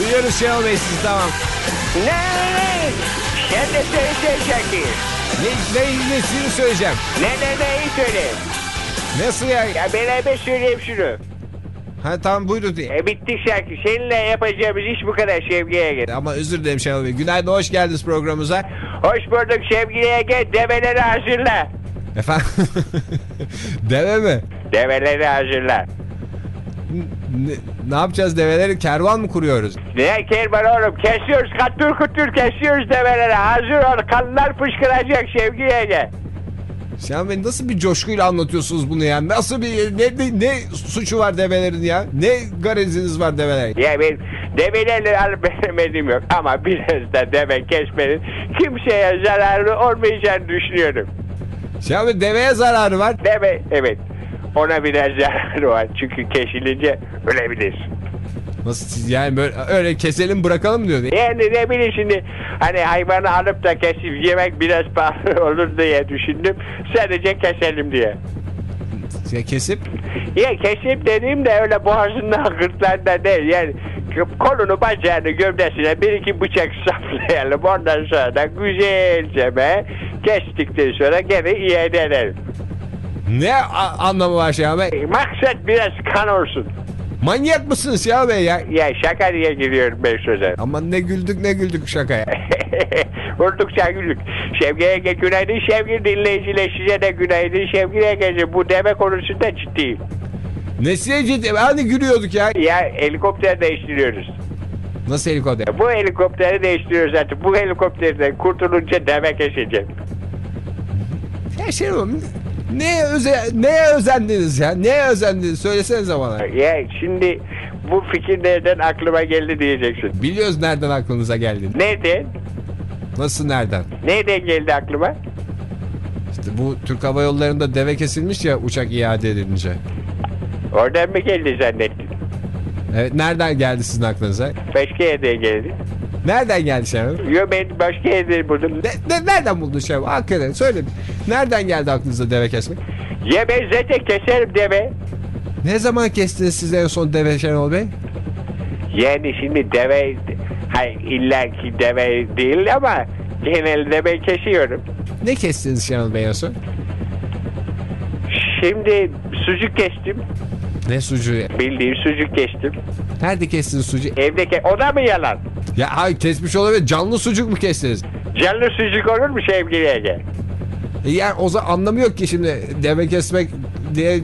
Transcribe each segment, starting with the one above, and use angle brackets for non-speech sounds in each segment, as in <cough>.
Duyuyoruz Şenol Bey siz tamam. Ne ne ne? Sen de söyle Şevki. Ne, ne, nesini söyleyeceğim? Ne ne neyi söyle. Nasıl ya? Ya beraber söyleyeyim şunu. Ha tamam buyurun diye. E bitti şarkı. Seninle yapacağımız iş bu kadar Şevki'ye gel. Ama özür dilerim Şenol Bey. Günaydın hoş geldiniz programımıza. Hoş bulduk Şevki'ye gel. Develeri hazırla. Efendim? <laughs> Deve mi? Develeri hazırla. Ne, ne yapacağız develeri? Kervan mı kuruyoruz? Ne kervan oğlum kesiyoruz katır kutur kesiyoruz develeri hazır ol kanlar fışkıracak Şevki'ye gel. Şenol Bey nasıl bir coşkuyla anlatıyorsunuz bunu ya? Nasıl bir ne, ne, ne suçu var develerin ya? Ne gareziniz var develerin? Ya ben develerle alıp veremediğim yok ama biraz da deve kesmenin kimseye zararlı olmayacağını düşünüyorum. Bey deveye zararı var. Deve evet ona biraz zararı var çünkü kesilince ölebilir. Nasıl siz yani böyle öyle keselim bırakalım diyor. Yani ne bileyim şimdi hani hayvanı alıp da kesip yemek biraz pahalı <laughs> olur diye düşündüm. Sadece keselim diye. Ya kesip Ya kesip dediğim öyle boğazından gırtlağından değil. Yani kolunu bacağını gövdesine bir iki bıçak <laughs> saplayalım. Ondan sonra da güzelce be kestikten sonra gene iade edelim. Ne anlamı var Şenol Bey? Maksat biraz kan olsun. Manyak mısınız Şenol Bey ya? Ya şaka diye giriyorum ben söze. <laughs> Ama ne güldük ne güldük şakaya. Vurdukça güldük. Şevki Ege günaydın. Şevki dinleyiciler size de günaydın. Şevki Ege'ci bu deme konusunda ciddiyim. Nesine ciddi? Hani gülüyorduk ya. Ya helikopter değiştiriyoruz. Nasıl helikopter? Bu helikopteri değiştiriyoruz artık. Bu helikopterden kurtulunca deve keseceğim. Ya Şenol ne öze neye özendiniz ya? Neye özendiniz? Söylesenize bana. Ya şimdi bu fikir nereden aklıma geldi diyeceksin. Biliyoruz nereden aklınıza geldi. Nereden? Nasıl nereden? Nereden geldi aklıma? İşte bu Türk Hava Yolları'nda deve kesilmiş ya uçak iade edilince. Oradan mı geldi zannettin? Evet nereden geldi sizin aklınıza? Başka yerden geldi. Nereden geldi Şenol? Yo ben başka yerden buldum. Ne, ne- nereden buldun Şenol? Hakikaten söyle. Nereden geldi aklınıza deve kesmek? Ya ben zaten keserim deve. Ne zaman kestiniz siz en son deve Şenol Bey? Yani şimdi deve hayır illaki deve değil ama genelde ben kesiyorum. Ne kestiniz Şenol Bey en son? Şimdi sucuk kestim. Ne sucuğu? Bildiğim sucuk kestim. Nerede kestiniz sucuğu? Evde ke o da mı yalan? Ya hayır kesmiş olabilir. Canlı sucuk mu kestiniz? Canlı sucuk olur mu sevgili Ege? E yani o zaman anlamı yok ki şimdi deve kesmek diye...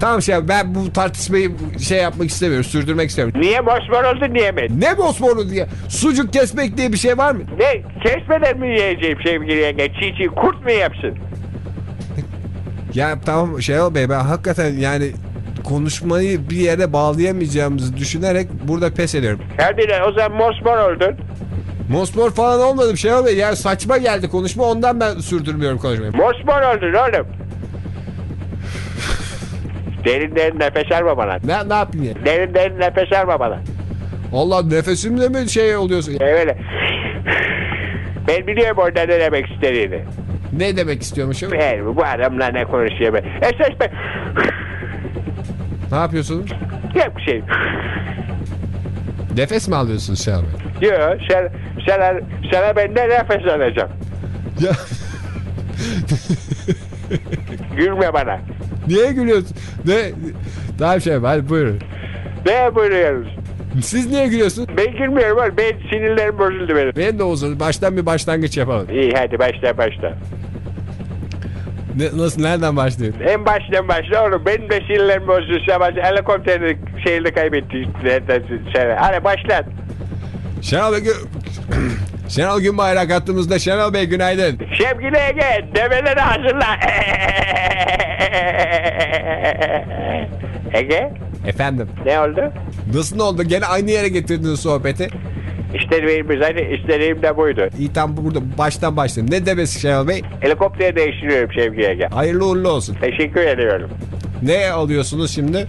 Tamam şey ben bu tartışmayı şey yapmak istemiyorum, sürdürmek istemiyorum. Niye mosmor oldu niye mi? Ne bosmoru diye? Sucuk kesmek diye bir şey var mı? Ne kesmeden mi yiyeceğim sevgili Ege? Çiğ çiğ kurt mu yapsın? Ya tamam Şenol Bey ben hakikaten yani konuşmayı bir yere bağlayamayacağımızı düşünerek burada pes ediyorum. Lan o zaman mosmor oldun. Mosmor falan olmadım Şenol Bey. Yani saçma geldi konuşma ondan ben sürdürmüyorum konuşmayı. Mosmor oldun oğlum. Derin derin nefes alma bana. Ne, ne yapayım ya? Derin derin nefes alma bana. Allah nefesimle mi şey oluyorsun? Öyle. Ben biliyorum orada ne demek istediğini. Ne demek istiyormuşum? Ben bu adamla ne konuşuyor ben. Esas ben... Ne yapıyorsunuz? Yok bir şey. Nefes mi alıyorsunuz Şenol Bey? Yok sen, sana, sana ben ne nefes alacağım. Ya <laughs> Gülme bana. niye gülüyorsun? Ne? Tamam şey hadi buyurun. Ne buyuruyoruz? Siz niye gülüyorsunuz? Ben gülmüyorum. Ben sinirlerim bozuldu benim. Benim de olsun. Baştan bir başlangıç yapalım. İyi hadi başla başla. Ne, nasıl nereden başlayayım? En baştan başla oğlum. Benim de sinirlerim bozuldu. Sabah helikopterini şehirde kaybettik. Hadi başlat. Şenol Bey Şenol Günbayrak hattımızda. Şenol Bey günaydın. Sevgili Ege develeri hazırla. Ege Efendim. ne oldu? Nasıl oldu? Gene aynı yere getirdiniz sohbeti. İstediğimiz hani istediğim de buydu. İyi tam burada baştan başlayalım. Ne demesi Şenol Bey? Helikopter değiştiriyorum sevgili Ege. Hayırlı uğurlu olsun. Teşekkür ediyorum. Ne alıyorsunuz şimdi?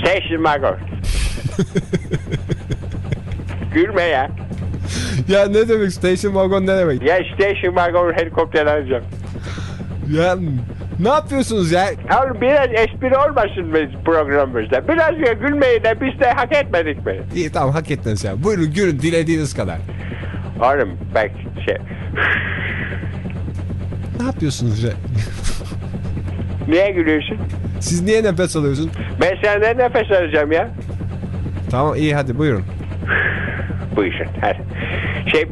Station Wagon. <laughs> Gülme ya. Ya ne demek station wagon ne demek? Ya Station Wagon helikopter alacağım. Ya ne yapıyorsunuz ya? Oğlum biraz espri olmasın biz programımızda. Biraz ya gülmeyi de biz de hak etmedik mi? İyi tamam hak ettiniz ya. Buyurun gülün dilediğiniz kadar. Oğlum bak şey... Ne yapıyorsunuz ya? Niye gülüyorsun? Siz niye nefes alıyorsunuz? Ben senden nefes alacağım ya. Tamam iyi hadi buyurun. Buyurun hadi. Şey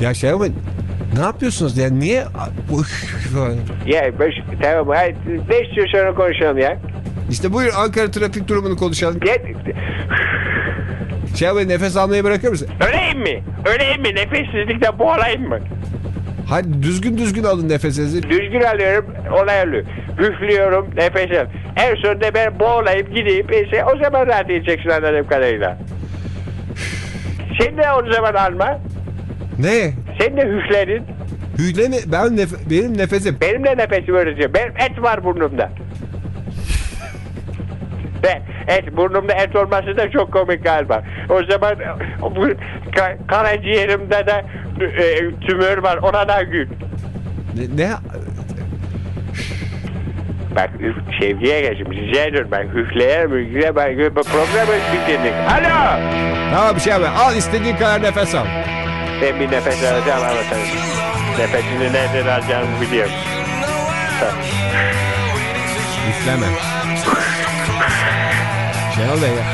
Ya şey ama ne yapıyorsunuz ya? Niye? ya tamam hadi ne istiyorsan onu konuşalım ya. İşte buyurun Ankara trafik durumunu konuşalım. Ya, Şey abi nefes almayı bırakır mısın? öleyim mi? Öleyim mi? Nefessizlikten boğulayım mı? Hadi düzgün düzgün alın nefesinizi. Düzgün alıyorum olay oluyor. Üflüyorum nefes alıyorum. En sonunda ben boğulayıp gideyim. İşte o zaman rahat edeceksin anladığım kadarıyla. De o zaman alma. Ne? Sen de üflerin. Hüyle mi? Ben nef- benim nefesim. Benim de nefesim öylece. Benim et var burnumda. Ben et burnumda et olması da çok komik galiba. O zaman bu ka- karaciğerimde de e, tümör var. Ona da gül. Ne? ne? Bak Şevki'ye geçim. Rica ediyorum ben hüfleye müfleye ben programı bitirdik. Alo! Tamam bir şey abi. Al istediğin kadar nefes al. Ben bir nefes alacağım ama bakalım. Nefesini nereden alacağımı biliyorum. Üfleme. <laughs> Şenol Bey ya.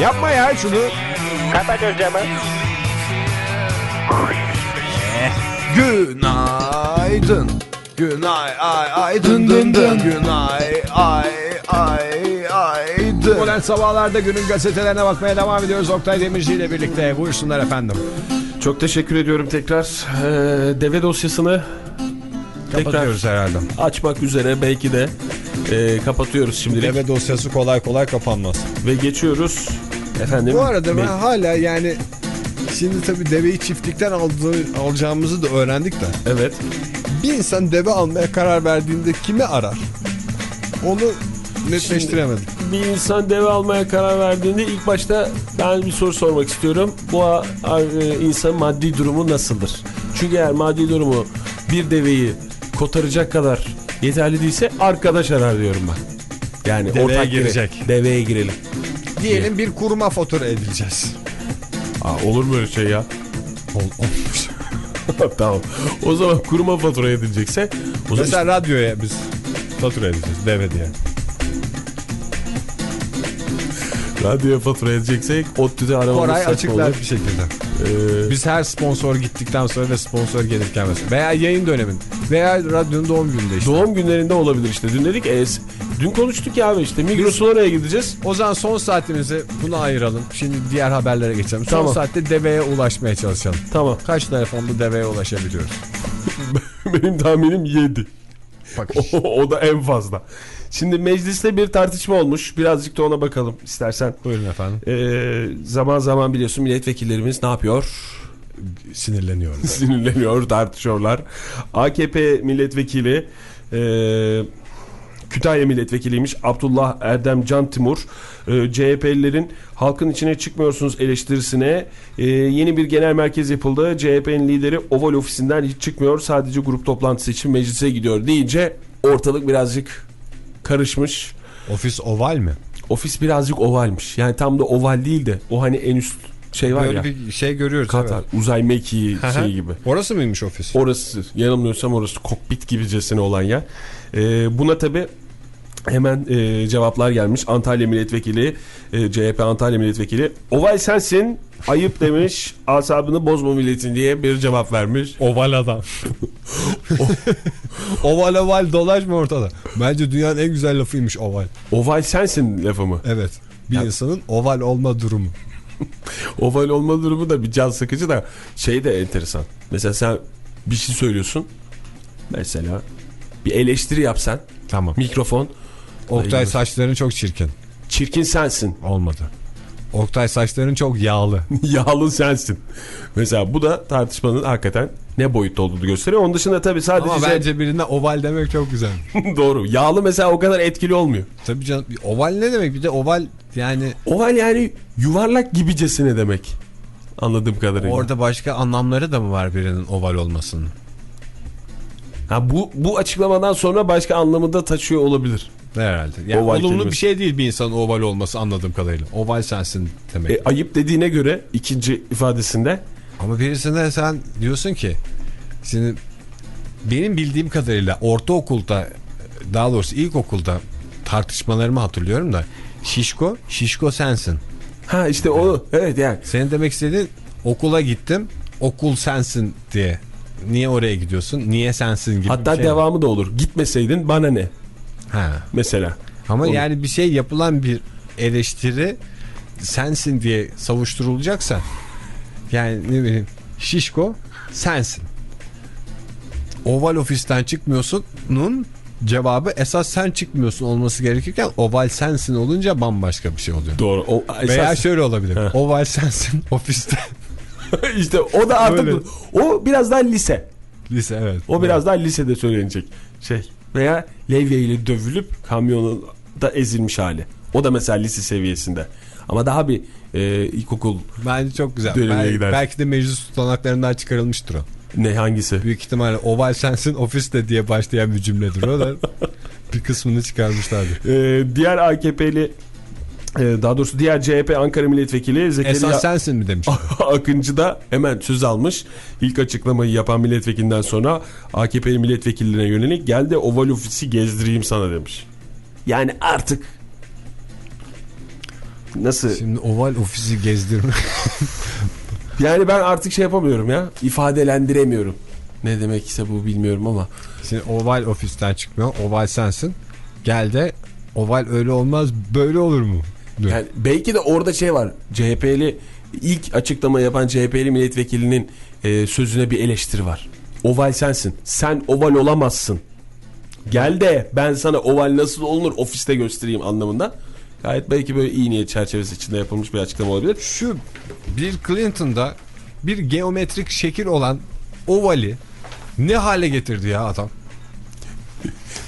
Yapma ya şunu. Kapat o zaman. Günaydın. Günay ay ay dın dın dın. Günay ay ay ay dın. Modern sabahlarda günün gazetelerine bakmaya devam ediyoruz. Oktay Demirci ile birlikte. Buyursunlar efendim. Çok teşekkür ediyorum tekrar. Ee, deve dosyasını Kapatıyoruz herhalde. açmak üzere belki de e, kapatıyoruz şimdilik Deve dosyası kolay kolay kapanmaz. ve geçiyoruz. Efendim. Bu arada ben hala yani şimdi tabii deveyi çiftlikten aldığı, alacağımızı da öğrendik de. Evet. Bir insan deve almaya karar verdiğinde kimi arar? Onu netleştiremedim. Bir insan deve almaya karar verdiğinde ilk başta ben bir soru sormak istiyorum. Bu e, insanın maddi durumu nasıldır? Çünkü eğer maddi durumu bir deveyi kotaracak kadar yeterli değilse arkadaş arar diyorum ben. Yani Deveye ortak girecek. Deveye girelim. Diyelim bir kuruma fatura edileceğiz. Aa, olur mu öyle şey ya? olmuş. <laughs> tamam. O zaman kuruma fatura edilecekse o zaman Mesela radyoya biz fatura edeceğiz deve diye. Radyoya fatura edeceksek ODTÜ'de aramamız Koray saçma açıklar olur. bir şekilde. Ee, Biz her sponsor gittikten sonra ve sponsor gelirken mesela veya yayın dönemin veya radyonun doğum gününde işte. doğum günlerinde olabilir işte. Dün dedik e, dün konuştuk ya abi işte Migros'un oraya gideceğiz. O zaman son saatimizi buna ayıralım. Şimdi diğer haberlere geçelim. Son Tamam. saatte deveye ulaşmaya çalışalım. Tamam. Kaç telefonda deveye ulaşabiliyoruz? <laughs> Benim tahminim 7. Bak o, o da en fazla. Şimdi mecliste bir tartışma olmuş. Birazcık da ona bakalım istersen. buyurun efendim. Ee, zaman zaman biliyorsun milletvekillerimiz ne yapıyor? Sinirleniyorum. <laughs> Sinirleniyor, tartışıyorlar. AKP milletvekili e, Kütahya milletvekiliymiş Abdullah Erdem Can Timur e, CHP'lilerin halkın içine çıkmıyorsunuz eleştirisine e, yeni bir genel merkez yapıldı. CHP'nin lideri Oval ofisinden hiç çıkmıyor sadece grup toplantısı için meclise gidiyor deyince ortalık birazcık karışmış. Ofis oval mi? Ofis birazcık ovalmiş. Yani tam da oval değil de o hani en üst şey var Böyle ya. bir şey görüyoruz. Katar, uzay mekiği evet. şey gibi. Orası mıymış ofis? Orası yanılmıyorsam orası kokpit gibicesine olan yer. Ee, buna tabi hemen e, cevaplar gelmiş. Antalya milletvekili e, CHP Antalya milletvekili Oval sensin ayıp demiş asabını bozma milletin diye bir cevap vermiş. Oval adam. <laughs> oval oval dolaşma ortada. Bence dünyanın en güzel lafıymış oval. Oval sensin lafı mı? Evet. Bir Ya- insanın oval olma durumu. <laughs> Oval olma durumu da bir can sıkıcı da şey de enteresan. Mesela sen bir şey söylüyorsun. Mesela bir eleştiri yapsan Tamam. mikrofon Oktay Ay, saçların çok çirkin. çirkin sensin. Olmadı. Oktay saçların çok yağlı. <laughs> Yağlı sensin. Mesela bu da tartışmanın hakikaten ne boyutta olduğunu gösteriyor. Onun dışında tabii sadece Ama bence birine oval demek çok güzel. <laughs> doğru. Yağlı mesela o kadar etkili olmuyor. Tabii canım. Oval ne demek? Bir de oval yani Oval yani yuvarlak gibicesine demek. Anladığım kadarıyla. orada başka anlamları da mı var birinin oval olmasının? Ha, bu, bu açıklamadan sonra başka anlamı da taşıyor olabilir. Herhalde. Yani Oval olumlu kelimesi. bir şey değil bir insanın oval olması anladığım kadarıyla. Oval sensin demek. E, ayıp dediğine göre ikinci ifadesinde Ama birisine sen diyorsun ki şimdi benim bildiğim kadarıyla ortaokulda daha doğrusu ilkokulda tartışmalarımı hatırlıyorum da şişko, şişko sensin. ha işte o evet yani Senin demek istediğin okula gittim, okul sensin diye. Niye oraya gidiyorsun? Niye sensin gibi hatta şey. devamı da olur. Gitmeseydin bana ne Ha. mesela. Ama Olur. yani bir şey yapılan bir eleştiri sensin diye savuşturulacaksa yani ne bileyim şişko sensin. Oval ofisten çıkmıyorsunun cevabı esas sen çıkmıyorsun olması gerekirken oval sensin olunca bambaşka bir şey oluyor. Doğru. O, Veya esas- şöyle olabilir. Heh. Oval sensin <laughs> ofiste. <laughs> işte o da artık Öyle. o biraz daha lise. Lise evet. O biraz daha lisede söylenecek şey. Veya levye ile dövülüp kamyonda ezilmiş hali. O da mesela lise seviyesinde. Ama daha bir e, ilkokul Bence çok güzel. Bel- gider. belki de meclis tutanaklarından çıkarılmıştır o. ne hangisi? Büyük ihtimalle oval sensin ofiste diye başlayan bir cümledir o da <laughs> bir kısmını çıkarmışlardır. E, diğer AKP'li daha doğrusu diğer CHP Ankara Milletvekili Zekeriya Esas sensin mi demiş. <laughs> Akıncı da hemen söz almış. İlk açıklamayı yapan milletvekilinden sonra AKP'li milletvekillerine yönelik gel de oval ofisi gezdireyim sana demiş. Yani artık nasıl Şimdi oval ofisi gezdirme. <laughs> yani ben artık şey yapamıyorum ya ifadelendiremiyorum. Ne demekse bu bilmiyorum ama Şimdi oval ofisten çıkmıyor. Oval sensin. Gel de oval öyle olmaz böyle olur mu? Diyor. yani belki de orada şey var. CHP'li ilk açıklama yapan CHP'li milletvekilinin e, sözüne bir eleştiri var. Oval sensin. Sen oval olamazsın. Gel de ben sana oval nasıl olunur ofiste göstereyim anlamında. Gayet belki böyle iyi niyet çerçevesi içinde yapılmış bir açıklama olabilir. Şu Bill Clinton'da bir geometrik şekil olan ovali ne hale getirdi ya adam?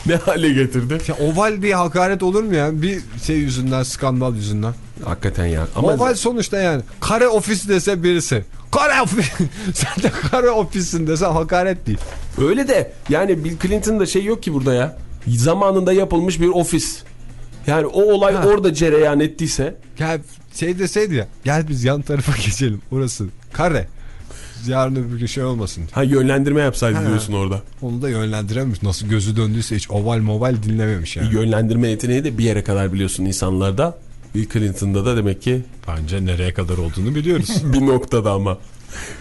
Ne hale getirdi? Ya oval diye hakaret olur mu ya? Bir şey yüzünden, skandal yüzünden. Hakikaten ya. Ama Oval sonuçta yani. Kare ofis dese birisi. Kare ofis. <laughs> Sen de kare ofisin dese hakaret değil. öyle de yani Bill Clinton'da şey yok ki burada ya. Zamanında yapılmış bir ofis. Yani o olay Ha. orada cereyan ettiyse Gel şey deseydi ya. Gel biz yan tarafa <laughs> geçelim. Orası kare. Yarın öbür gün şey olmasın. ha yönlendirme yapsaydı Ha. diyorsun orada. Onu da yönlendirememiş. Nasıl gözü döndüyse hiç oval moval dinlememiş yani. Yönlendirme yeteneği de bir yere kadar biliyorsun insanlarda. Bill Clinton'da da demek ki Bence nereye kadar olduğunu biliyoruz. <laughs> bir noktada ama.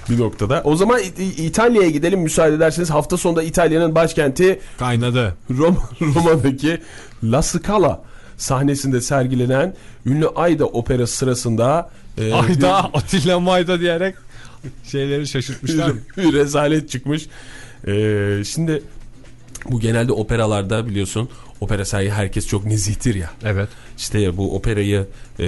Bir noktada. O zaman İtalya'ya gidelim müsaade ederseniz. Hafta sonunda İtalya'nın başkenti Kaynadı. Roma, <laughs> Roma'daki La Scala sahnesinde sergilenen ünlü Ayda operası sırasında e, Ayda Atilla Mayda diyerek <laughs> şeyleri şaşırtmışlar. <laughs> bir, rezalet çıkmış. E, şimdi bu genelde operalarda biliyorsun opera sergi herkes çok nezihtir ya. evet. İşte bu operayı e,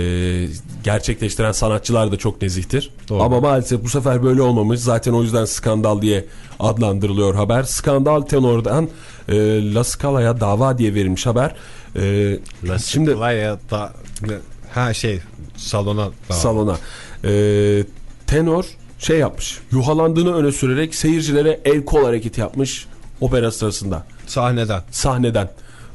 gerçekleştiren sanatçılar da çok nezihtir. Doğru. Ama maalesef bu sefer böyle olmamış. Zaten o yüzden skandal diye adlandırılıyor haber. Skandal tenordan e, La Scala'ya dava diye verilmiş haber. E, şimdi da ha şey salona da. salona e, tenor şey yapmış. Yuhalandığını öne sürerek seyircilere el kol hareketi yapmış opera sırasında. sahneden. sahneden.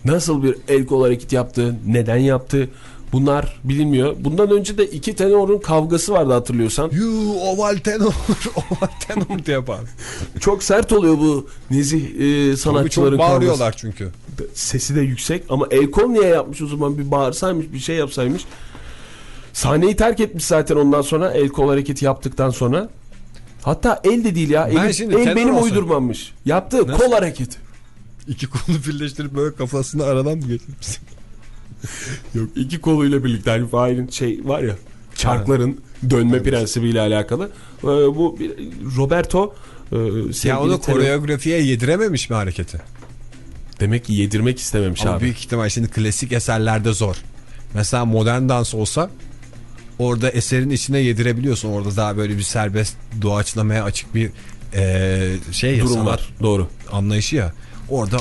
Nasıl bir el kol hareketi yaptı, neden yaptı bunlar bilinmiyor. Bundan önce de iki tenorun kavgası vardı hatırlıyorsan. Yu oval tenor <laughs> oval tenor diye bağır. Çok sert oluyor bu nezih e, sanatçıların çok kavgası. bağırıyorlar çünkü. Sesi de yüksek ama el kol niye yapmış o zaman bir bağırsaymış bir şey yapsaymış. Sahneyi terk etmiş zaten ondan sonra el kol hareketi yaptıktan sonra. Hatta el de değil ya. Ben El, şimdi el benim olsam- uydurmammış. Yaptı Nasıl? kol hareketi. İki kolunu birleştirip böyle kafasını aradan mı geçirmiş? <laughs> Yok iki koluyla birlikte hani Fahir'in şey var ya çarkların dönme prensibiyle alakalı. Ee, bu Roberto e, Ya onu koreografiye yedirememiş mi hareketi? demek ki yedirmek istememiş Ama abi. büyük ihtimal şimdi klasik eserlerde zor. Mesela modern dans olsa orada eserin içine yedirebiliyorsun. Orada daha böyle bir serbest doğaçlamaya açık bir eee, şey ya, Durum var. Doğru. anlayışı ya. Orada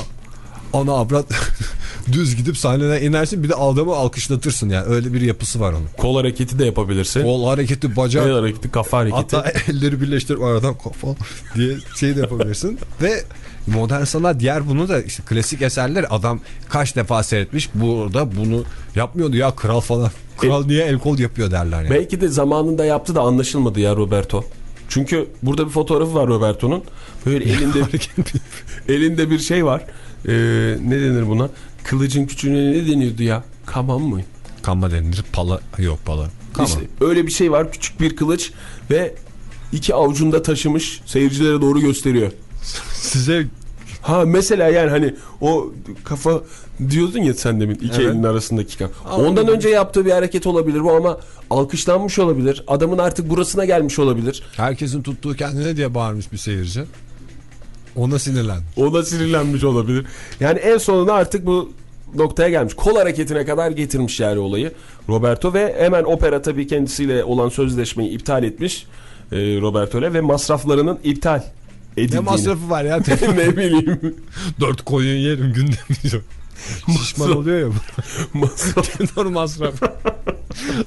ana avrat <laughs> düz gidip sahneden inersin bir de adamı alkışlatırsın yani öyle bir yapısı var onun. Kol hareketi de yapabilirsin. Kol hareketi bacak El hareketi, kafa hareketi. hatta <laughs> elleri birleştirip aradan kafa diye şey de yapabilirsin <laughs> ve modern sanat diğer bunu da işte klasik eserler adam kaç defa seyretmiş burada bunu yapmıyordu ya kral falan. Kral niye el kol yapıyor derler yani. Belki de zamanında yaptı da anlaşılmadı ya Roberto. Çünkü burada bir fotoğrafı var Roberto'nun. Böyle <laughs> elinde elinde bir şey var. Ee, ne denir buna? Kılıcın küçüğüne ne deniyordu ya? Kaman mı? Kama denilir pala yok pala. Kama. İşte öyle bir şey var. Küçük bir kılıç ve iki avucunda taşımış seyircilere doğru gösteriyor. Size Ha mesela yani hani o kafa diyordun ya sen demin iki Evet. elin arasındaki kafa. Anladım. Ondan önce yaptığı bir hareket olabilir bu ama alkışlanmış olabilir. Adamın artık burasına gelmiş olabilir. herkesin tuttuğu kendine diye bağırmış bir seyirci. Ona sinirlendi. Ona sinirlenmiş olabilir. Yani en sonunda artık bu noktaya gelmiş. Kol hareketine kadar getirmiş yani olayı Roberto ve hemen opera tabii kendisiyle olan sözleşmeyi iptal etmiş e, Roberto ile ve masraflarının iptal Ne edildiğini. masrafı var ya? <laughs> ne bileyim. Dört koyun yerim günde diyor. Şişman oluyor ya. <laughs> Masraf. tenor masrafı.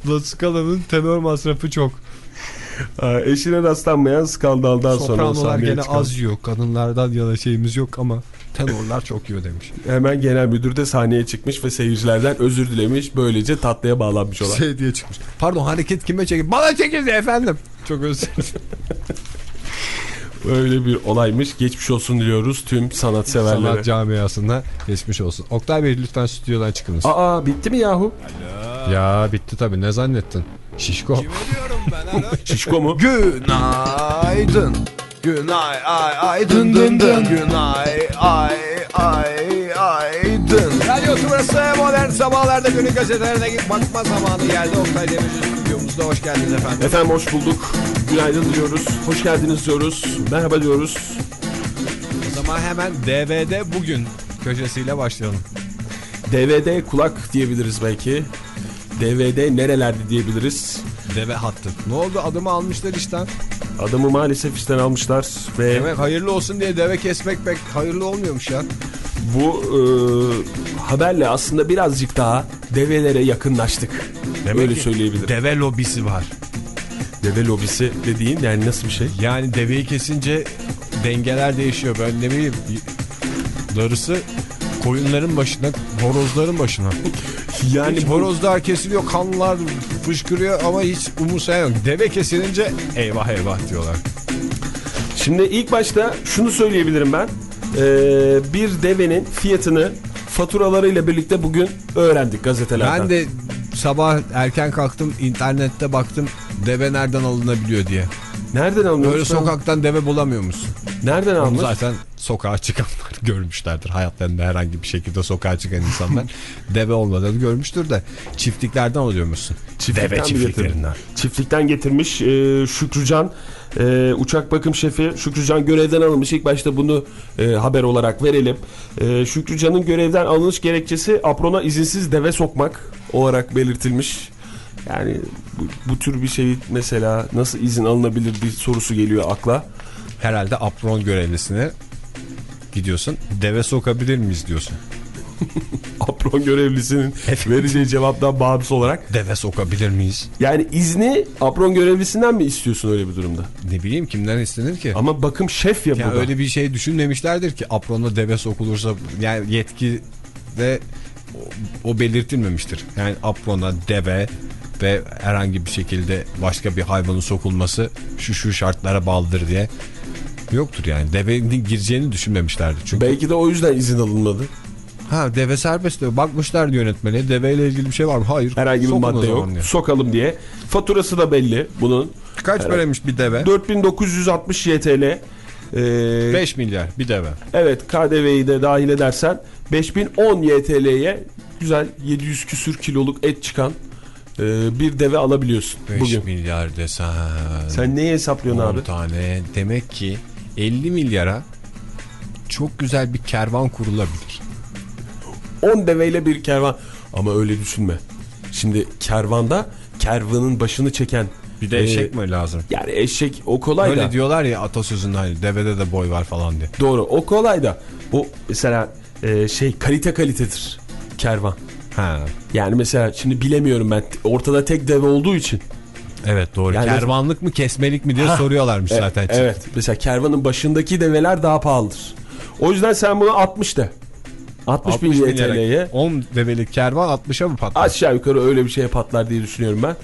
La <laughs> Scala'nın tenor masrafı çok. Ha, Eşine rastlanmayan skandaldan sonra o Sopranolar gene çıkan. az yiyor. Kadınlardan yana şeyimiz yok ama tenorlar çok yiyor demiş. Hemen genel müdür de sahneye çıkmış ve seyircilerden özür dilemiş. Böylece tatlıya bağlanmış olan. Şey diye çıkmış. Pardon hareket kime çekildi? Bana çekildi efendim. Çok özür dilerim. Öyle bir olaymış. Geçmiş olsun diliyoruz tüm sanatseverlere. Sanat camiasında geçmiş olsun. Oktay Bey lütfen stüdyodan çıkınız. Aa bitti mi yahu? Ya bitti tabii ne zannettin? Şişko. <laughs> Şişko mu? Günaydın. Günay ay ay dın dın dın. Günay ay ay ay. Radyo Tümrüt'ü modern sabahlarda günün gazetelerine bakma zamanı geldi. Oktay Demirci stüdyomuzda hoş geldiniz efendim. Efendim hoş bulduk. Günaydın diyoruz. Hoş geldiniz diyoruz. Merhaba diyoruz. O zaman hemen DVD bugün köşesiyle başlayalım. DVD kulak diyebiliriz belki. DVD nerelerde diyebiliriz. Deve hattı. Ne oldu adımı almışlar işten. Adamı maalesef işten almışlar ve Demek hayırlı olsun diye deve kesmek pek hayırlı olmuyormuş ya. bu e, haberle aslında birazcık daha develere yakınlaştık. Öyle ki söyleyebilirim. Deve lobisi var. Deve lobisi dediğin yani nasıl bir şey? Yani deveyi kesince dengeler değişiyor. Ben ne bileyim darısı koyunların başına, horozların başına. Yani horozlar kesiliyor, kanlar fışkırıyor ama hiç umursayan yok. Deve kesilince eyvah eyvah diyorlar. Şimdi ilk başta şunu söyleyebilirim ben. Ee, bir devenin fiyatını faturalarıyla birlikte bugün öğrendik gazetelerden. Ben de sabah erken kalktım, internette baktım deve nereden alınabiliyor diye. Nereden alınıyor? Böyle sokaktan deve bulamıyor musun? Nereden almış? zaten sokağa çıkanlar <laughs> görmüşlerdir. Hayatlarında herhangi bir şekilde sokağa çıkan insanlar <laughs> deve olmadığını görmüştür de çiftliklerden alıyor musun? Çiftlikten deve çiftliklerinden. Çiftlikten getirmiş e, Şükrücan e, uçak bakım şefi Şükrücan görevden alınmış. İlk başta bunu e, haber olarak verelim. E, Şükrücan'ın görevden alınış gerekçesi aprona izinsiz deve sokmak olarak belirtilmiş. Yani bu, bu tür bir şey mesela nasıl izin alınabilir bir sorusu geliyor akla. Herhalde apron görevlisine gidiyorsun. Deve sokabilir miyiz diyorsun. <laughs> Apron görevlisinin vereceği cevaptan bağımsız olarak. Deve sokabilir miyiz? Yani izni apron görevlisinden mi istiyorsun öyle bir durumda? Ne bileyim kimden istenir ki? Ama bakım şef ya Yani burada. öyle bir şey düşünmemişlerdir ki apronda deve sokulursa yani yetki de o, o belirtilmemiştir. Yani aprona deve ve herhangi bir şekilde başka bir hayvanın sokulması şu şu şartlara bağlıdır diye yoktur yani. Devenin gireceğini düşünmemişlerdir. Çünkü Belki de o yüzden izin alınmadı. ha deve serbest diyor. Bakmışlar yönetmeni. Deveyle ilgili bir şey var mı? Hayır. Herhangi bir madde yok. diyor. Sokalım diye. Faturası da belli bunun. Kaç paraymış bir deve? 4960 YTL. Ee, 5 milyar bir deve. evet KDV'yi de dahil edersen 5010 YTL'ye güzel 700 küsür kiloluk et çıkan e, bir deve alabiliyorsun 5 bugün. milyar desen. Sen neyi hesaplıyorsun 10 abi? tane. Demek ki 50 milyara çok güzel bir kervan kurulabilir. 10 deveyle bir kervan. Ama öyle düşünme. Şimdi kervanda kervanın başını çeken Bir de e, eşek mi lazım? Yani eşek o kolay Öyle da. diyorlar ya atasözünde hani devede de boy var falan diye. Doğru o kolay da. Bu mesela e, şey kalite kalitedir kervan. Ha. Yani mesela şimdi bilemiyorum ben ortada tek deve olduğu için. Evet doğru. Yani- Kervanlık mı kesmelik mi diye Ha. soruyorlarmış E- zaten. Evet mesela kervanın başındaki develer daha pahalıdır. O yüzden sen bunu 60 de. 60, 60 bin bin TL'ye lira. 10 develik kervan 60'a mı patlar? aşağı yukarı öyle bir şeye patlar diye düşünüyorum ben.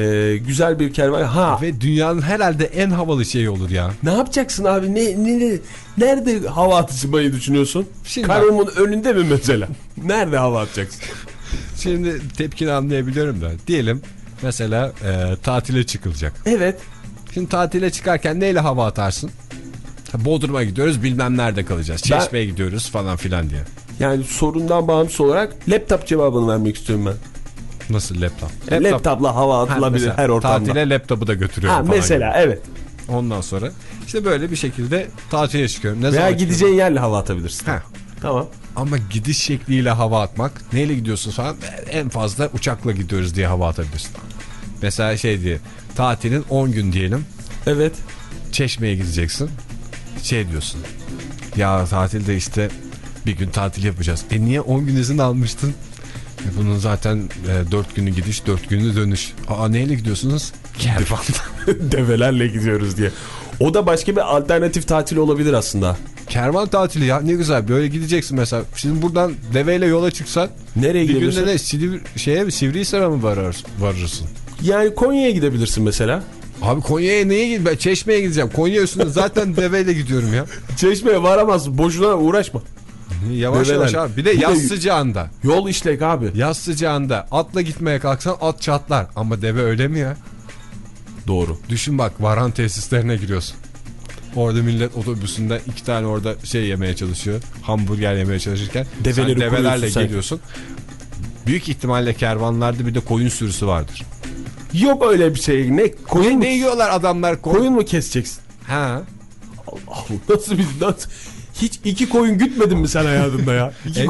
E, güzel bir kervan. Ha Ve dünyanın herhalde en havalı şeyi olur ya. ne yapacaksın abi? Ne, ne, ne- nerede hava atışmayı düşünüyorsun? Şimdi Karımın önünde mi mesela? Nerede hava atacaksın? <laughs> Şimdi tepkini anlayabiliyorum da. Diyelim mesela e, tatile çıkılacak. Evet. Şimdi tatile çıkarken neyle hava atarsın? Bodrum'a gidiyoruz bilmem nerede kalacağız. Ben- Çeşme'ye gidiyoruz falan filan diye. Yani sorundan bağımsız olarak laptop cevabını vermek istiyorum ben. Nasıl laptop? Laptopla hava Ha, atılabilir mesela her ortamda. Tatile laptopu da götürüyorum Ha, falan mesela evet. gibi. Ondan sonra işte böyle bir şekilde tatile çıkıyorum. Ne Veya gideceğin yerle hava atabilirsin. Ha. Tamam. Ama gidiş şekliyle hava atmak. Neyle gidiyorsun falan? En fazla uçakla gidiyoruz diye hava atabilirsin. Mesela şey diye tatilin 10 gün diyelim. Evet. Çeşme'ye gideceksin. Şey diyorsun. Ya tatilde işte bir gün tatil yapacağız. E niye 10 gün izin almıştın? E bunun zaten 4 günü gidiş 4 günü dönüş. Aa neyle gidiyorsunuz? Kervan. <laughs> Develerle gidiyoruz diye. O da başka bir alternatif tatil olabilir aslında. Kervan tatili ya ne güzel böyle gideceksin mesela. Şimdi buradan deveyle yola çıksan Nereye bir günde de Silivri, şeye Sivrihisar'a mı varar, varırsın? Yani Konya'ya gidebilirsin mesela. Abi Konya'ya neye gideyim? Ben Çeşme'ye gideceğim. Konya üstünde zaten <laughs> deveyle gidiyorum ya. Çeşmeye varamazsın. Boşuna uğraşma. Yavaş Develer. yavaş abi. Bir de Bir de- yaz sıcağında. Yol işlek abi. Yaz sıcağında atla gitmeye kalksan at çatlar. Ama deve öyle mi ya? Doğru. Düşün bak varan tesislerine giriyorsun. Orada millet otobüsünde iki tane orada şey yemeye çalışıyor. Hamburger yemeye çalışırken Develeri sen develerle sen. geliyorsun. Büyük ihtimalle kervanlarda bir de koyun sürüsü vardır. Yok öyle bir şey. Ne koyun mu, Ne yiyorlar adamlar? Koyun. koyun mu keseceksin? Ha. Allah nasıl bir nasıl hiç iki koyun gütmedin mi sen hayatında ya? <laughs> İki,